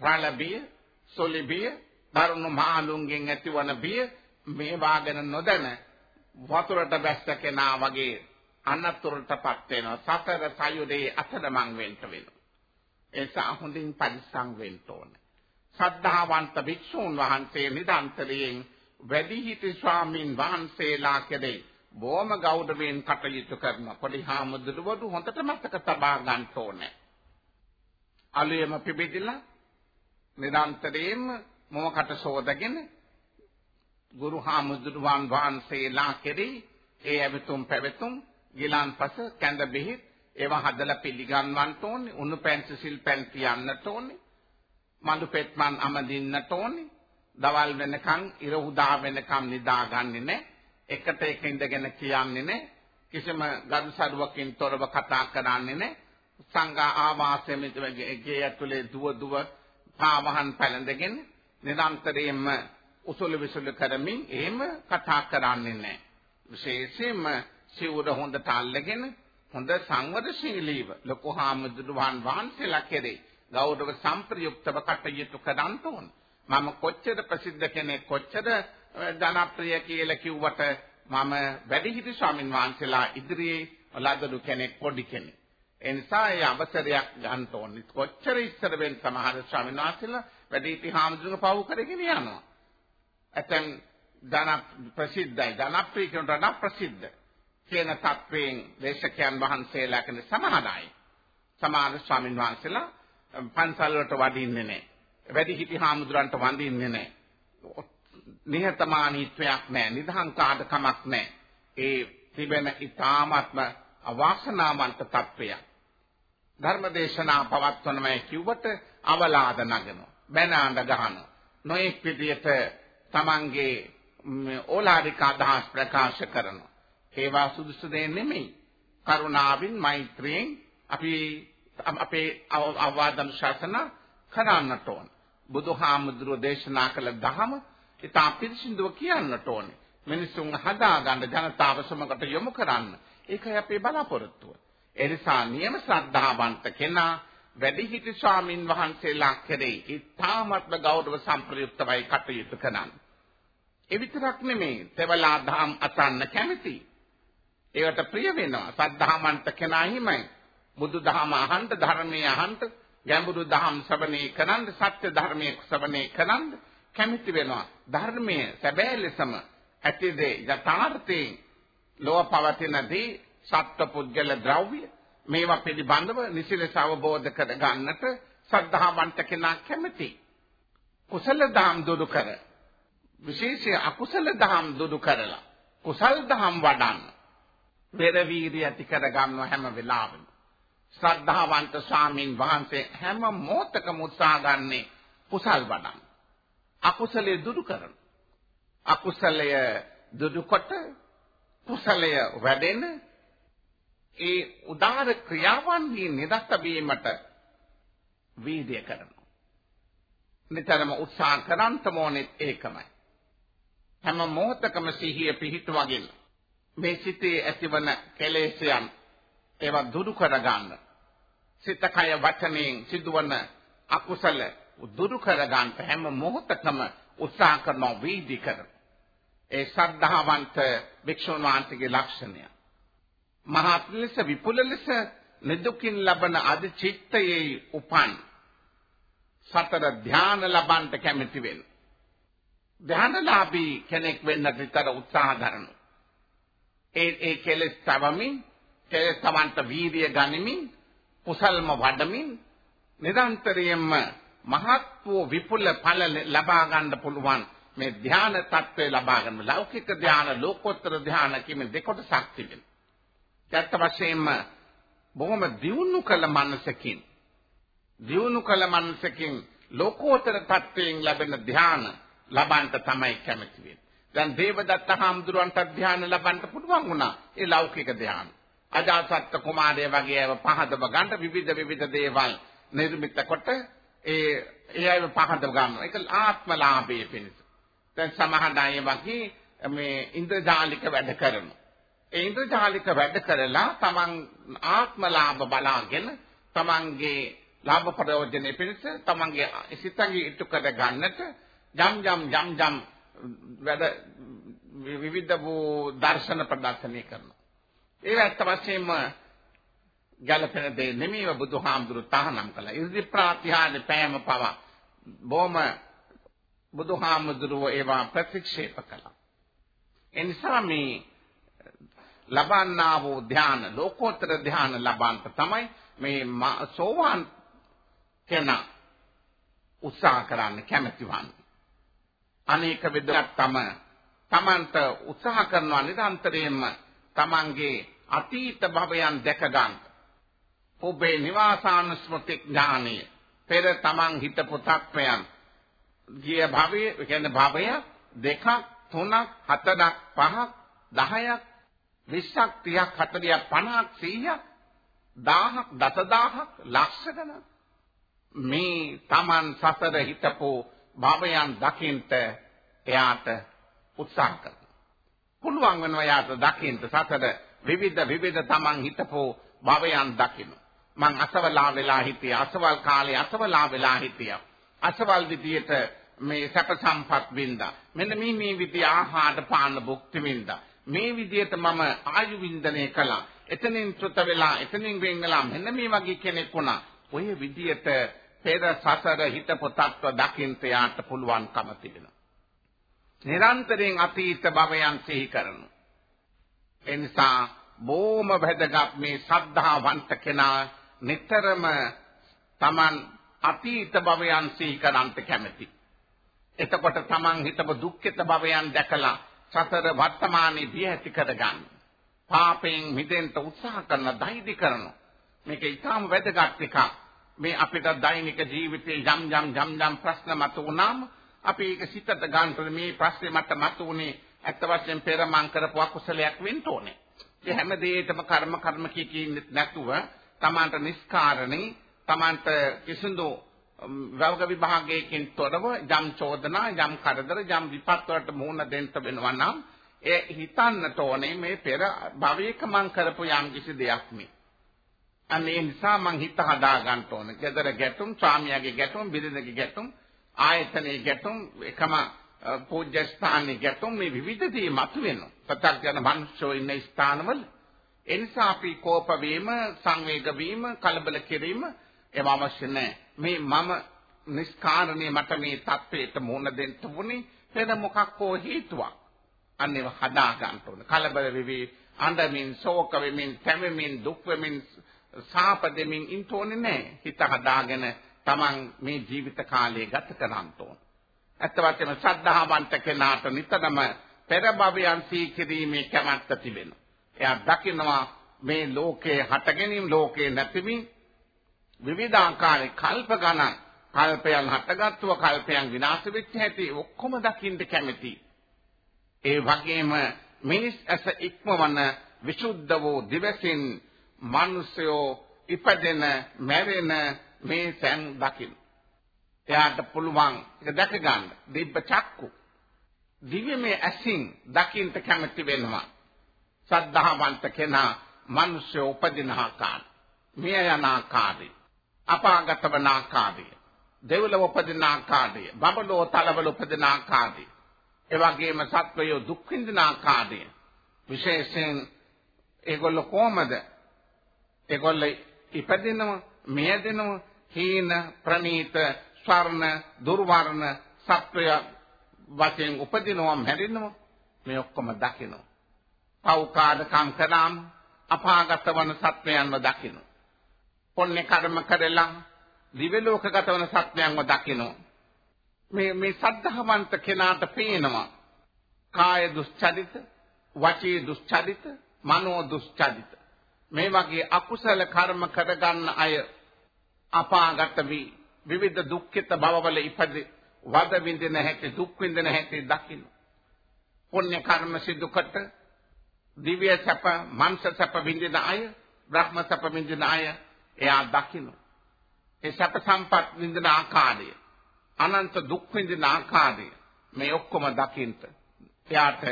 රාලබිය, සොලිබිය, දරුණු මාළුන්ගෙන් ඇතිවන බිය මේ වාගෙන නොදැන වතුරට බැස්ස කෙනා වගේ අනතුරටපත් වෙනවා. සතර සයුරේ අතරමං වෙන්න වෙනවා. ඒසා හොඳින් පරිස්සම් වෙන්න ඕනේ. සද්ධාවන්ත භික්ෂූන් වහන්සේ නිදන්තරයෙන් වැඩිහිටි ස්වාමින් වහන්සේලා කෙරෙහි බොහොම ගෞරවයෙන් කටයුතු කරන පොඩි හාමුදුරුවෝ හොඳට මතක තබා ගන්න ඕනේ. අලුයම පිබිදිලා නිරන්තරයෙන්ම මොමකට සෝදගෙන ගුරු හාමුදුරුවන් වහන්සේලා කෙරෙහි ඒ ඇවතුම් පැවතුම් ගිලන්පස කැඳ බෙහෙත් ඒවා හදලා පිළිගන්වන්න ඕනේ උණු පැන් සිසිල් පැන් තියන්නට ඕනේ මඳු පෙත්මන් අමදින්නට ඕනේ දවල් වෙනකන් ඉර උදා වෙනකම් නිදාගන්නේ නැහැ. එකට එක ඉඳගෙන කියන්නේ නැහැ. කිසිම ගරු සරුවකින් තොරව කතා කරන්නේ නැහැ. සංඝා ආවාසයේ ගේ ඇතුලේ දුව දුව පාවහන් පැලඳගෙන නිරන්තරයෙන්ම උසුල විසුල කරමින් එහෙම කතා කරන්නේ නැහැ. විශේෂයෙන්ම සිවුර හොඳට අල්ලගෙන හොඳ සංවරශීලීව ලොකු හාමුදුරුවන් වහන්සේලා කෙරේ ගෞරව සම්ප්‍රයුක්තව කටයුතු කරන්න ඕන. මම කොච්චර ප්‍රසිද්ධ කෙනෙක් කොච්චර ජනප්‍රිය කියලා කිව්වට මම වැඩිහිටි ස්වාමින් වහන්සේලා ඉදිරියේ ලදරු කෙනෙක් පොඩි කෙනෙක්. ඒ නිසා ඒ අවසරයක් ගන්න ඕනේ. කොච්චර ඉස්සර වෙන සමහර ස්වාමින් වහන්සේලා වැඩිහිටි හාමුදුරුවෝ පවු කරගෙන යනවා. ඇතැම් ජන ප්‍රසිද්ධයි ජනප්‍රිය කෙනෙකුට ප්‍රසිද්ධ කියන තත්වයෙන් දේශකයන් වහන්සේලා කෙනෙක් සමහරයි. සමහර ස්වාමින් වහන්සේලා පන්සල් වලට වඩින්නේ නැහැ. වැඩි හිටි හාමුදුරන්ට වඳින්නේ නැහැ. නිහතමානීත්වයක් නැහැ. නිදහංකාරකමක් නැහැ. ඒ තිබෙන ඊ타ත්ම අවාසනාවන්ත තත්වයක්. ධර්මදේශනා පවත්වනමයි කිව්වට අවලාද නගනවා. බැන අඬ ගහනවා. නොඑක් විදියට තමන්ගේ ඕලාරික අදහස් ප්‍රකාශ කරනවා. ඒවා සුදුසු දෙයක් නෙමෙයි. කරුණාවෙන් මෛත්‍රියෙන් අපි අපේ අවවාදන ශාසන කරන්නට ඕන. බුදුහාමුදුරුව දේශනා කළ දහම ඉතා පිරිසිදුව කියන්නට ඕනේ. මිනිසුන් හදාගන්න ජනතාව සමගට යොමු කරන්න. ඒකයි අපේ බලාපොරොත්තුව. ඒ නිසා නියම ශ්‍රද්ධාවන්ත කෙනා වැඩිහිටි ස්වාමින් වහන්සේලා කෙරෙහි ඉතාමත්ම ගෞරව සම්ප්‍රයුක්තවයි කටයුතු කරන්නේ. ඒ විතරක් නෙමෙයි, තෙවලා දහම් අසන්න කැමති. ඒවට ප්‍රිය වෙනවා. සද්ධාමන්ත කෙනා හිමයි. බුදුදහම අහන්න ධර්මයේ අහන්න ගැඹුරු දහම් ශ්‍රවණය කරන්න සත්‍ය ධර්මයේ ශ්‍රවණය කරන්න කැමති වෙනවා. ධර්මයේ සැබෑ ලෙසම ඇතිදේ යථාර්ථයෙන් ලෝක පවතිනදී සත්ව පුද්ගල ද්‍රව්‍ය මේවා පිළිබඳව නිසිලස අවබෝධ කර ගන්නට සද්ධාවන්ත කෙනා කැමති. කුසල දහම් දුරු කර විශේෂ අකුසල දහම් දුරු කරලා කුසල් දහම් වඩන්න පෙර වීර්ය ඇති කර ගන්න හැම වෙලාවෙම ශ්‍රද්ධාවන්ත ස්වාමින් වහන්සේ හැම මොහොතකම උත්සාහ ගන්නේ කුසල් වඩන්න. අකුසලයේ දුරු කරන. අකුසලය දුරු කොට කුසලය වැඩෙන ඒ උදාර ක්‍රියාවන්හි නිරත වීමට වීර්ය කරනවා. නිතරම උත්සාහ කරන්තම ඕනෙත් ඒකමයි. හැම මොහොතකම සිහිය පිහිටුවගෙන මේ සිතේ ඇතිවන කෙලෙස්යන් ඒවා දුරු කරගන්න. සිත කය වචනයෙන් සිදුවන අකුසල දුරු කරගන්න හැම මොහොතකම උත්සාහ කරන වීදි කරන. ඒ ශ්‍රද්ධාවන්ත වික්ෂුන් වහන්සේගේ ලක්ෂණය. මහත් ලෙස විපුල ලෙස නිදුකින් ලබන අද චිත්තයේ උපන් සතර ධාන ලබන්ට කැමති වෙන. ධානලාභී කෙනෙක් වෙන්න විතර උත්සාහ කරනවා. ඒ ඒ කෙලෙස් තවමින් කෙලෙස් තවන්ට වීර්ය ගනිමින් කුසල්ම වඩමින් නිරන්තරයෙන්ම මහත් වූ විපුල ඵල ලබා ගන්න පුළුවන් මේ ධාන තත්ත්වය ලබා ගන්න ලෞකික ධාන ලෝකෝත්තර ධාන කියන දෙකොටසක් තිබෙනවා. ඇත්ත වශයෙන්ම බොහොම දියුණු කළ මනසකින් දියුණු කළ මනසකින් ලෝකෝත්තර තත්ත්වයෙන් ලැබෙන ධාන ලබන්න තමයි කැමති වෙන්නේ. දැන් දේවදත්ත හාමුදුරුවන්ට ධාන ලබන්න පුළුවන් වුණා. ඒ ලෞකික ධාන. අජාසත් කුමාරය වගේ අය පහදව ගන්න විවිධ විවිධ දේවල් නිර්මිත කොට ඒ ඒ අය පහදව ගන්නවා. ඒක ආත්මලාභයේ පිණිස. දැන් සමහර අය වගේ මේ ඉන්ද්‍රජාලික වැඩ කරනවා. ඒ ඉන්ද්‍රජාලික වැඩ කරලා තමන් ආත්මලාභ බලාගෙන තමන්ගේ ලාභ ප්‍රයෝජනෙ පිණිස තමන්ගේ සිතංගි ඉටු කර ගන්නට යම් යම් යම් යම් වැඩ විවිධ වූ දර්ශන ප්‍රදර්ශනය කරනවා. ඒ ඇත්ත වශයෙන්ම ගැළපෙන දේ නෙමෙයිව බුදුහාමුදුරු තහනම් කළා. ඉර්ධි ප්‍රාතිහාර්ය පෑම පව බොම බුදුහාමුදුරුව ඒවා ප්‍රතික්ෂේප කළා. එනිසා මේ ලබන්නා වූ ධ්‍යාන ලෝකෝත්තර ධ්‍යාන ලබන්ට තමයි මේ සෝවාන් කෙනා උත්සාහ කරන්න කැමැති වන්නේ. අනේක විදක් තම තමන්ට උත්සාහ කරනවා නිරන්තරයෙන්ම තමන්ගේ අතීත භවයන් දැක ගන්න. ඔබේ නිවාසානුස්මෘති ඥානය පෙර තමන් හිතපු තත්වයන් ගිය භවයේ කියන්නේ භවය දෙකක් තුනක් හතරක් පහක් 10ක් 20ක් 30ක් 40ක් 50ක් 100ක් 1000ක් දසදහක් ලක්ෂ ගණන් මේ Taman සසර හිතපෝ භවයන් දකින්ට එයාට උත්සාහ කරනවා. පුළුවන් වෙනවා එයාට දකින්ට සසර විවිධ විවිධ Taman හිතපෝ භවයන් දකින්න. මං අසවලා වෙලා හිටියා අසවල් කාලේ අසවලා වෙලා හිටියා. අසවල් විදියට මේ සැප සම්පත් වින්දා. මෙන්න මේ මේ විදිය ආහාර පාන භුක්ති වින්දා. මේ විදියට මම ආයු වින්දනය කළා. එතනින් චුත වෙලා එතනින් වෙන් වෙලා මෙන්න මේ වගේ කෙනෙක් වුණා. ඔය විදියට පෙර සසර හිතපු තත්ත්ව දකින්ට යාට පුළුවන්කම තිබෙනවා. නිරන්තරයෙන් අතීත භවයන් සිහි කරනවා. එනිසා බොහොම වැදගත් මේ සද්ධාවන්ත කෙනා නිතරම Taman අතීත භවයන් සිහි කරන්ට කැමැති. එතකොට Taman හිතපු දුක්ඛිත භවයන් දැකලා සතර වර්තමානයේ බිය ඇති කරගන්න. පාපයෙන් මිදෙන්න උත්සාහ කරන ධෛර්ය කරනවා. මේක ඊටාම වැදගත් එකක්. මේ අපිට දෛනික ජීවිතේ යම් යම් යම් යම් ප්‍රශ්න මතුවුනාම අපි ඒක සිතට ගන්නකොට මේ ප්‍රශ්නේ මට මතුවුනේ ඇත්ත වශයෙන් පෙර මං කරපු අකුසලයක් වෙන්න ඕනේ. ඒ හැම දෙයකම කර්ම කර්ම කී කී නැතුව Tamanට නිස්කාරණේ Tamanට කිසිදු වර්ග විභාගයකින් තොරව යම් චෝදනා යම් කරදර යම් විපත් වලට මුහුණ දෙන්න වෙනවා නම් ඒ හිතන්නට ඕනේ මේ පෙර භවයක මං කරපු යම් කිසි දෙයක් මේ. අනේ නිසා මං හිත හදා ගන්න ඕනේ. ගෙදර ගැටුම්, ස්වාමියාගේ ගැටුම්, බිරිඳගේ ගැටුම්, ආයතනයේ ගැටුම්, එකම පූජ්‍ය ස්ථානයේ ගැටුම් මේ විවිධ දේ මතුවෙනවා. සත්‍යඥ මනුෂ්‍යෝ ඉන්න ස්ථානවල එනිසා අපි කෝප වීම, සංවේග වීම, කලබල කිරීම ඒව අවශ්‍ය නැහැ. මේ මම නිස්කාරණේ මට මේ தത്വයට මුහුණ දෙන්න උනේ වෙන මොකක් හෝ හේතුවක්. අන්න ඒව හදා ගන්න ඕන. කලබල වෙවි, අඬමින්, ශෝක වෙමින්, තැවෙමින්, දුක් වෙමින්, සාප දෙමින් ඉන්නෝනේ නැහැ. හිත හදාගෙන Taman මේ ජීවිත කාලය ගත කරන්න ඕන. ඇත්ත වශයෙන්ම ශ්‍රද්ධාවන්ත කෙනාට නිතරම පෙර භවයන් සීකිරීමේ කැමැත්ත තිබෙනවා. එයා දකිනවා මේ ලෝකේ හට ගැනීම ලෝකේ නැතිවීම විවිධාකාරයේ කල්ප ගණන් කල්පයන් හටගත්තුව කල්පයන් විනාශ වෙච්ච හැටි ඔක්කොම දකින්න කැමති. ඒ වගේම මිනිස් ඇස ඉක්මවන විසුද්ධ වූ දිවසින් මිනිසයෝ ඉපදෙන මැරෙන මේ සැන් දකින්න. එයාට පුළුවන් ඒක දැක ගන්න. දිබ්බ චක්කු. දිව්‍යමය ඇසින් දකින්න කැමති වෙනවා. සද්ධාවන්ත කෙනා මිනිස්සු උපදින ආකාරය. මිය යන ආකාරය. අපාගත වන ආකාරය. දෙව්ලොව උපදින ආකාරය. බබලෝ තලවල උපදින ආකාරය. ඒ වගේම සත්වයෝ දුක් විඳින ආකාරය. විශේෂයෙන් ඒගොල්ලෝ කොහමද? ඒගොල්ලෝ ඉපදිනව, මියදෙනව, හීන, ප්‍රනීත, ස්වර්ණ, දුර්වර්ණ සත්වය වශයෙන් උපදිනවා, මැරෙනවා. මේ ඔක්කොම දකිනවා. පෞකාඩකම් කළාම අපාගත වන සත්වයන්ව දකිනවා. පුණ්‍ය කර්ම කරලා දිව්‍ය ලෝකගත වන සත්වයන්ව දකිනවා. මේ මේ සද්ධාවන්ත කෙනාට පේනවා කාය දුස්චරිත, වචී දුස්චරිත, මනෝ දුස්චරිත. මේ වගේ අකුසල කර්ම කරගන්න අය අපාගත වී විවිධ දුක්ඛිත භවවල ඉපදී වද විඳින හැටි දුක් විඳින හැටි දකින්න. පුණ්‍ය කර්ම සිදු කොට දිව්‍ය සැප, මංස සැප විඳින අය, බ්‍රහ්ම සැප විඳින අය එයා දකින්න. ඒ සැප සම්පත් විඳින ආකාරය, අනන්ත දුක් විඳින ආකාරය මේ ඔක්කොම දකින්න. එයාට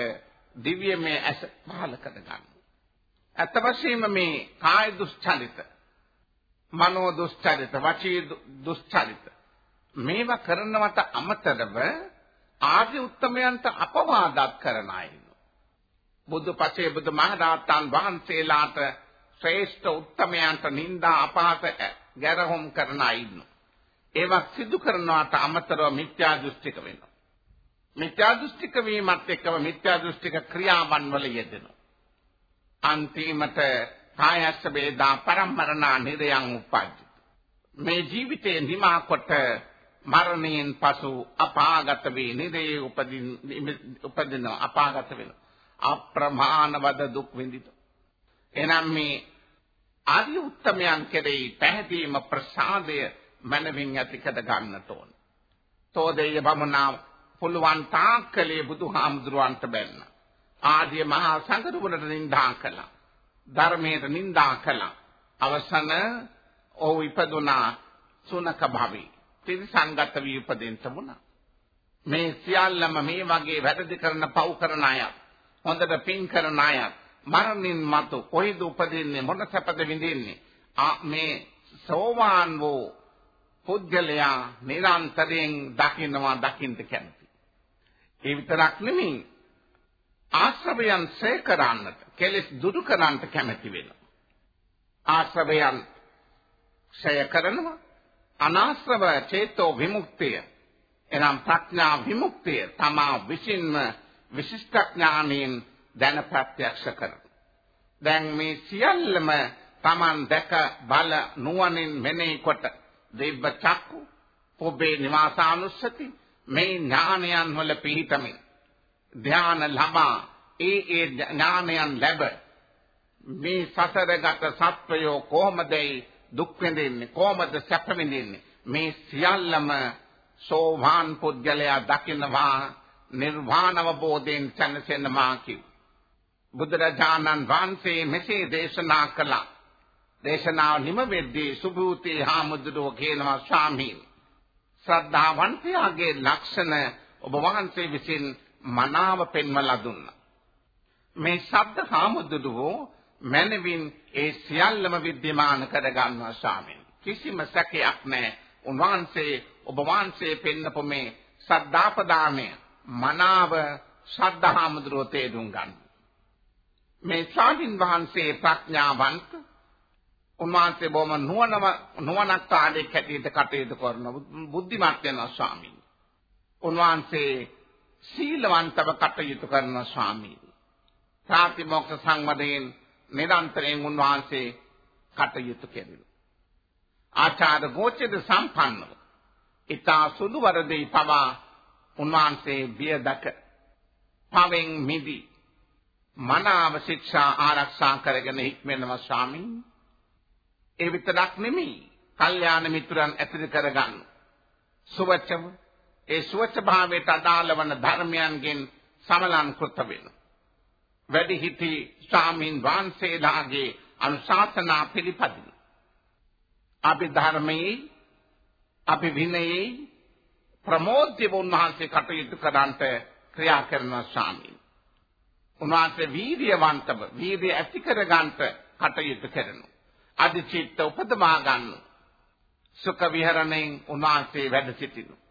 දිව්‍යමය ඇස පහල කර ගන්න. අත්ත වශයෙන්ම මේ කාය දුස්චරිත, මනෝ දුස්චරිත, වචී දුස්චරිත මේවා කරනවට අමතරව ආර්ය උත්තමයන්ට අපවාදත් කරන අය බුදු පසේ බුදු මහරහතන් වහන්සේලාට ශ්‍රේෂ්ඨ උත්තමයන්ට නිନ୍ଦා අපහාස ගැරහොම් කරන අය ඉන්නවා. ඒවා සිදු කරනවට අමතරව මිත්‍යා දෘෂ්ටික වෙනවා. මිත්‍යා දෘෂ්ටික වීමත් එක්කම මිත්‍යා දෘෂ්ටික ක්‍රියාවන් වල යෙදෙනවා. අන්තිමට කායස්ස වේදා පරම්මරණා නිරයන් උපජ්ජති. මේ ජීවිතේ නිමා කොට මරණයෙන් පසු අපාගත වේ නිරේ උපදින උපදින අපාගත වෙනවා. අප්‍රමාණවද දුක් විඳිත. එනම් මේ ආදි උත්තමයන් කෙරෙහි පැහැදීම ප්‍රසාදය මනවින් ඇති කර ගන්නට ඕන. තෝදේය බමුණා පුළුවන් තාක්කලේ බුදුහාමුදුරුවන්ට බැන්න. ආදී මහා සංඝරුවනට නිඳා කළා. ධර්මයට නිඳා කළා. අවසන ඔව් ඉපදුනා සුනක භවී. තිරිසංගත වී උපදින්න වුණා. මේ සියල්ලම මේ වගේ වැරදි කරන පව් කරන අයත් හොඳට පින් කරන අය. මරණින් මතු කොයිද උපදින්නේ මොන සැපද විඳින්නේ? ආ මේ සෝවාන් වූ පුද්ගලයා නිරන්තරයෙන් දකින්නවා දකින්ද කැමති. ඒ විතරක් නෙමෙයි ආශ්‍රවයන් සේ කරන්නට කෙලෙස් දුරු කරන්නට කැමති වෙනවා. ආශ්‍රවයන් ඡය කරනවා අනාශ්‍රව චේතෝ විමුක්තිය. එනම් ප්‍රඥා විමුක්තිය තමා විසින්ම විශිෂ්ට ඥානයෙන් දැන ප්‍රත්‍යක්ෂ කරන. දැන් මේ සියල්ලම Taman දැක බල නුවණින් මෙනෙහි කොට දෙබ්බ චක්කු පොබේ නිවාසානුස්සති මේ ඥානයන් වල පිහිටමින් ධාන ලබා ඒ ඒ ඥානයන් ලැබ මේ සසරගත සත්වයෝ කොහොමද දුක් විඳින්නේ කොහොමද සැප විඳින්නේ මේ සියල්ලම සෝවාන් පුද්ගලයා දකිනවා නිර්වාණ අවබෝධයෙන් සැනසෙන්න මා කිව්. බුදුරජාණන් වහන්සේ මෙසේ දේශනා කළා. දේශනාව නිම වෙද්දී සුභූති හාමුදුරුවෝ කියනවා ස්වාමීන් ශ්‍රද්ධාවන්තයාගේ ලක්ෂණ ඔබ වහන්සේ විසින් මනාව පෙන්වලා දුන්නා. මේ ශබ්ද හාමුදුරුවෝ මනවින් ඒ සියල්ලම विद्यमान කර ගන්නවා ස්වාමීන්. කිසිම සැකයක් නැහැ. උන්වහන්සේ ඔබ වහන්සේ පෙන්නපු මේ සද්ධාපදානය මනාව ශ්‍රද්ධාමුදුරෝ තේරුම් ගන්න. මේ ස්වාමින් වහන්සේ ප්‍රඥාවන්ත උන්වහන්සේ බොහොම නුවණම නුවණක් කාලයක් හැටියට කටයුතු කරන බුද්ධිමත් වෙන ස්වාමීන්. උන්වහන්සේ සීලවන්තව කටයුතු කරන ස්වාමීන්. ප්‍රාතිමෝක්ෂ සංවදයෙන් නිරන්තරයෙන් උන්වහන්සේ කටයුතු කෙරෙනවා. ආචාර ගෝචර සම්පන්නව. ඊතා සුදු වරදේ පවා උන්වහන්සේ බියදක පවෙන් මිදි මනාව ශික්ෂා ආරක්ෂා කරගෙන හික්මෙනවා ස්වාමීන්. ඒ විතරක් නෙමෙයි. කල්යාණ මිත්‍රයන් ඇතිරි කරගන්න. සුවචම ඒ සුවච භාවයට අදාළ වන ධර්මයන්ගෙන් සමලංකృత වෙනවා. වැඩිහිටි ස්වාමීන් වහන්සේලාගේ අනුශාසනා පිළිපදින. අපි ධර්මයේ අපි විනයේ ප්‍රමෝද්‍ය වුණහන්සේ කටයුතු කරන්නට ක්‍රියා කරන ස්වාමීන්. උන්වහන්සේ වීර්යවන්තව වීර්ය ඇති කර ගන්නට කටයුතු කරනවා. අධිචිත්ත උපදමා ගන්න. සුඛ විහරණයෙන් උන්වහන්සේ වැඩ සිටිනවා.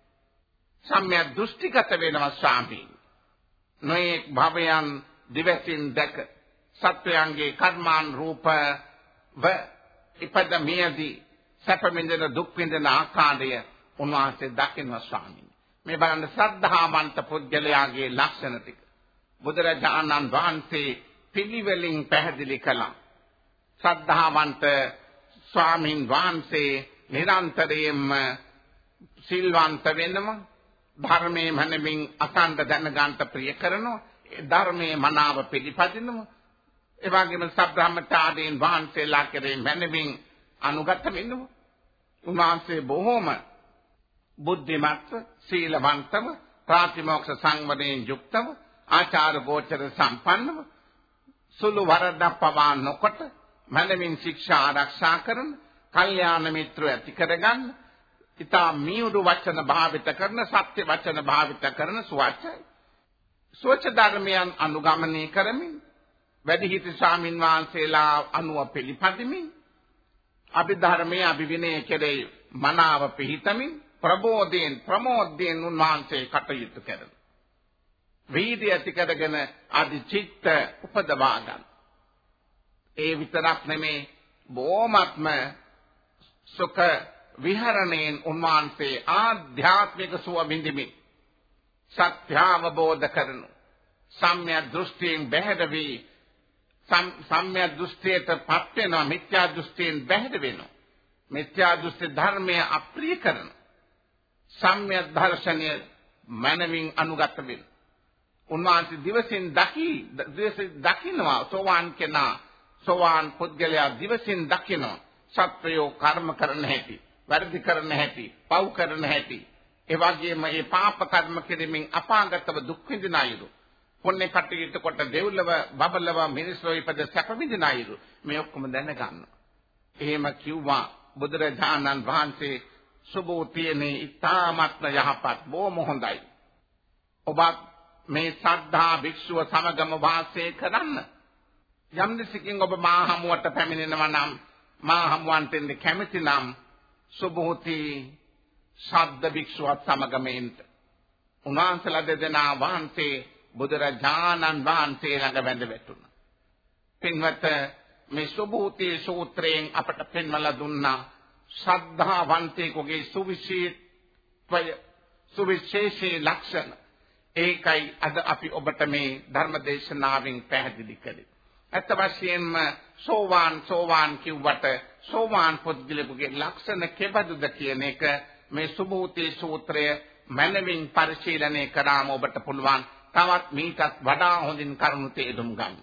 සම්‍යක් දෘෂ්ටිගත වෙනවා ස්වාමීන්. නොයේ භවයන් දිවසින් දැක සත්වයන්ගේ කර්මාන් රූප ව ඉපද මියදී සැප විඳින දුක් විඳින ආකාරය උන්වහන්සේ දකින්න ස්වාමීන්. මේ බලන්න ශ්‍රද්ධාවන්ත පුද්ගලයාගේ ලක්ෂණ ටික. බුදුරජාණන් වහන්සේ පිළිවෙලින් පැහැදිලි කළා. ශ්‍රද්ධාවන්ත ස්වාමින් වහන්සේ නිරන්තරයෙන්ම සිල්වන්ත වෙනවා ධර්මයේ මනමින් අසන්න දැනගන්න ප්‍රිය කරනවා ධර්මයේ මනාව පිළිපදිනවා ඒ වගේම සබ්‍රාහ්මචාරීන් වහන්සේලා කෙරෙහි මනමින් අනුගත වෙනවා උන්වහන්සේ බොහෝම බුද්ධිමත් සීලවන්තව ප්‍රාතිමෝක්ෂ සංවරයෙන් යුක්තව ආචාර ගෝචර සම්පන්නව සුළු වරදක් පවා නොකොට මනමින් ශික්ෂා ආරක්ෂා කරන කල්යාණ මිත්‍රය ඇති කරගන්න ඊතා මියුරු වචන භාවිත කරන සත්‍ය වචන භාවිත කරන සුවචයි. සුවච ධර්මයන් අනුගමනය කරමින් වැඩිහිටි ස්වාමින් වහන්සේලා අනුව පිළිපදිමින් අභිධර්මයේ අභිවිනය කෙරෙහි මනාව පිහිටමින් ප්‍රබෝධයෙන් ප්‍රමෝදයෙන් උන්වහන්සේ කටයුතු කරන වීර්ය ඇති කරගෙන අදි චිත්ත උපදවා ගන්න. ඒ විතරක් නෙමේ බොමත්ම සුඛ විහරණයෙන් උන්වහන්සේ ආධ්‍යාත්මික සුව විඳිමින් සත්‍ය අවබෝධ කරනු සම්‍යක් දෘෂ්ටියෙන් බැහැර වී සම්‍යක් දෘෂ්ටියට පත් වෙනවා මිත්‍යා දෘෂ්ටියෙන් බැහැර වෙනවා. මිත්‍යා දෘෂ්ටි ධර්මය අප්‍රිය කරන සම්‍යක් දර්ශනය මනමින් අනුගත වෙන. උන්වහන්සේ දිවසින් දකි දිවසින් දකින්නවා සෝවාන් කෙනා සෝවාන් පුද්ගලයා දිවසින් දකිනවා. සත්වයෝ කර්ම කරන හැටි වැරදි කරන හැටි පව් කරන හැටි. ඒ වගේම මේ පාප කර්ම කිරීමෙන් අපාගතව දුක් විඳින අයුරු. පුණ්‍ය කටයුතු කොට දෙව්ලව බබලව මිනිස්සු ඉපද සැප විඳින අයුරු. මේ ඔක්කොම දැනගන්න. එහෙම කිව්වා බුදුරජාණන් වහන්සේ සුබෝ තියෙන්නේ ඊ타මත්ම යහපත් බොහොම හොඳයි. ඔබ මේ සද්ධා භික්ෂුව සමගම වාසය කරන්න. යම් දෙසකින් ඔබ මා හමුවට පැමිණෙනවා නම් මා හමුවන්ට කැමති නම් සුබෝති ශබ්ද භික්ෂුවත් සමගමෙන්ට උන්වහන්සේලා දෙදෙනා වහන්සේ බුදුරජාණන් වහන්සේ ළඟ වැඳ වැටුණා. පින්වත මේ සුභූති සූත්‍රයෙන් අපට පෙන්වලා දුන්නා ශ්‍රද්ධාවන්තයෙකුගේ සුවිශේෂ සුවිශේෂී ලක්ෂණ. ඒකයි අද අපි ඔබට මේ ධර්ම දේශනාවෙන් පැහැදිලි කළේ. අත් වශයෙන්ම සෝවාන් සෝවාන් කිව්වට සෝවාන් පුද්ගලයෙකුගේ ලක්ෂණ කෙබඳුද කියන එක මේ සුභූති සූත්‍රය මනමින් පරිශීලනය කරාම ඔබට පුළුවන් තවත් මීටත් වඩා හොඳින් කරුණු තේරුම් ගන්න.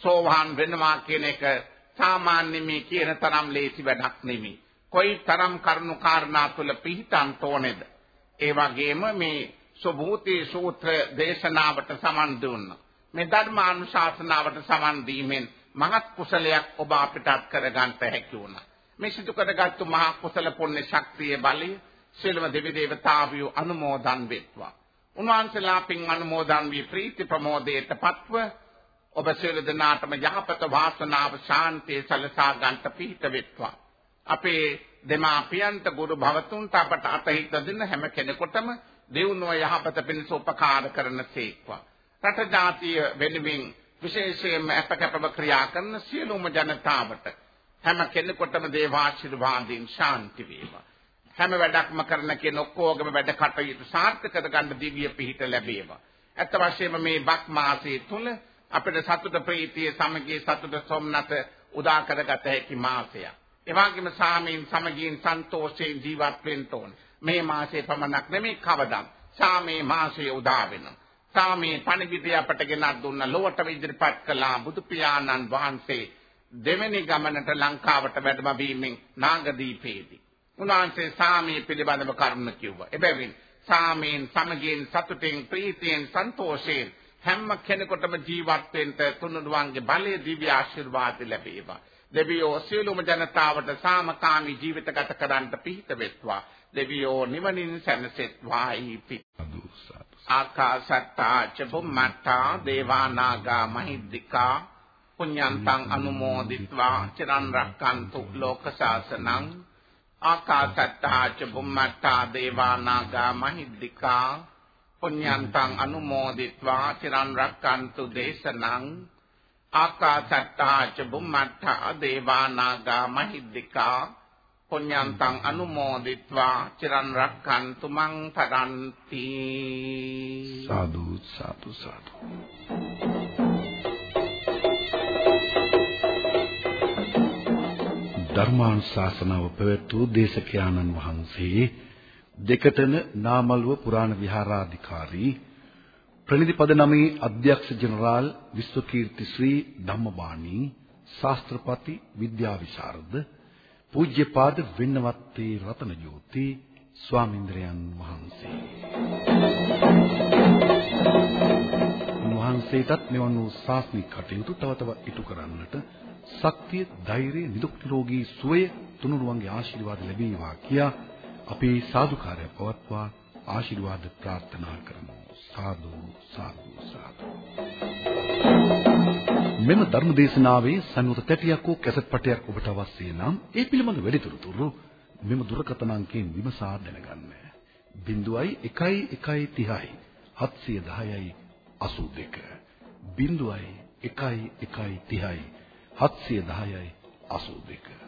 සෝවාන් වෙනවා කියන එක සාමාන්‍ය මේ කියන තරම් ලේසි වැඩක් නෙමෙයි. කොයි තරම් කරුණු කාරණා තුළ පිහිටන් තෝනේද? ඒ වගේම මේ සුභූති සූත්‍ර දේශනාවට සමන් දුන්නා. මේ ධර්මානුශාසනාවට සමන් දීමෙන් මහත් කුසලයක් ඔබ අපිට අත් කරගන්න හැකි වුණා. මේ සිදු කරගත්තු මහා කුසල පුණ්‍ය ශක්තිය බලය සියලුම දෙවි දේවතාවියෝ අනුමෝදන් වෙත්වා. උන්වහන්සේලා පින් අනුමෝදන් වී ප්‍රීති ප්‍රමෝදයට පත්ව ඔබ සියලු දෙනාටම යහපත වාසනාව ශාන්තිය සලසා ගන්නට පිහිට වෙත්වා. අපේ දෙමාපියන්ට ගුරු භවතුන්ට අපට අතහිත දෙන හැම කෙනෙකුටම දෙවුනුව යහපත පිණිස උපකාර කරන සේක්වා. රට ජාතිය වෙනුවෙන් විශේෂයෙන්ම අපකපව ක්‍රියා කරන සියලුම ජනතාවට හැම කෙනෙකුටම දේවාශිර්වාදයෙන් ශාන්ති වේවා. හැම වැඩක්ම කරන කෙන ඔක්කොගම වැඩ කටයුතු සාර්ථක කරගන්න දිව්‍ය පිහිට ලැබේවා. ඇත්ත වශයෙන්ම මේ බක් මාසයේ තුල අපිට සතුට ප්‍රීතිය සමගිය සතුට සොම්නත උදා කරගත හැකි මාසයක්. ඒ වගේම සාමයෙන් සමගියෙන් සන්තෝෂයෙන් ජීවත් වෙන්න ඕන. මේ මාසයේ පමණක් නෙමෙයි කවදා. සාමේ මාසයේ උදා වෙනවා. සාමේ පණිවිඩය අපට ගෙනත් දුන්න ලොවට ඉදිරිපත් කළා බුදු පියාණන් වහන්සේ දෙවෙනි ගමනට ලංකාවට වැඩම වීමෙන් නාගදීපේදී. උන්වහන්සේ සාමයේ පිළිබඳව කරුණ කිව්වා. එබැවින් සාමයෙන් සමගියෙන් සතුටෙන් ප්‍රීතියෙන් සන්තෝෂයෙන් හැම කෙනෙකුටම ජීවත් වෙන්න තුනුරුවන්ගේ බලයේ දිව්‍ය ආශිර්වාද ලැබේවා. දෙවියෝ සියලුම ජනතාවට සාමකාමී ජීවිත ගත කරන්නට පිහිට වෙත්වා. දෙවියෝ නිවනින් සැනසෙත්වායි පිටු. ආකාසත්තා ච බුම්මත්තා දේවානාගා මහිද්దికා පුඤ්ඤන්තං අනුමෝදිත්වා චිරන් රක්칸තු ලෝක සාසනං ආකාසත්තා ච බුම්මත්තා දේවානාගා මහිද්దికා පුඤ්ඤන්තං අනුමෝදිත්වා චිරන් රක්칸තු දේශනං ආකාශට්ටා ච බුම්මට්ටා දේවානාගා මහිද්దికා පුඤ්ඤන්තං අනුමෝදිත්වා චිරන් රක්ඛන්තු මං පරන්ති සාදු සාදු සාදු. ධර්මානුශාසනාව පැවැත්වූ දේශකයාණන් වහන්සේ දෙකතන නාමල්ව පුරාණ විහාරාධිකාරී ප්‍රනිධි පද නමේ අධ්‍යක්ෂ ජනරාල් විශ්වකීර්ති ශ්‍රී ධම්මබාණී ශාස්ත්‍රපති විද්‍යාවිශාරද පූජ්‍යපාද වෙන්නවත්තේ රතනජෝති ස්වාමින්ද්‍රයන් වහන්සේ වහන්සේටත් මෙවන් වූ ශාස්ත්‍රීය කටයුතු තව තව ඉටු කරන්නට ශක්තිය, ධෛර්යය, නිදුක් නිරෝගී සුවය තුනුරුවන්ගේ ආශිර්වාද ලැබේවා කියා අපේ සාදුකාරය පවත්වා ආශිර්වාද ප්‍රාර්ථනා කරමු. සාදු සාදු සාදු. මෙම ධර්ම දේශනාවේ සංයුත තැටියක් හෝ කැසට් පටයක් ඔබට අවශ්‍ය නම් ඒ පිළිබඳ වැඩිදුරටු මෙම දුරකථන අංකයෙන් විමසා දැනගන්න. 01 1 30 710යි 82 01 1 30 710යි 82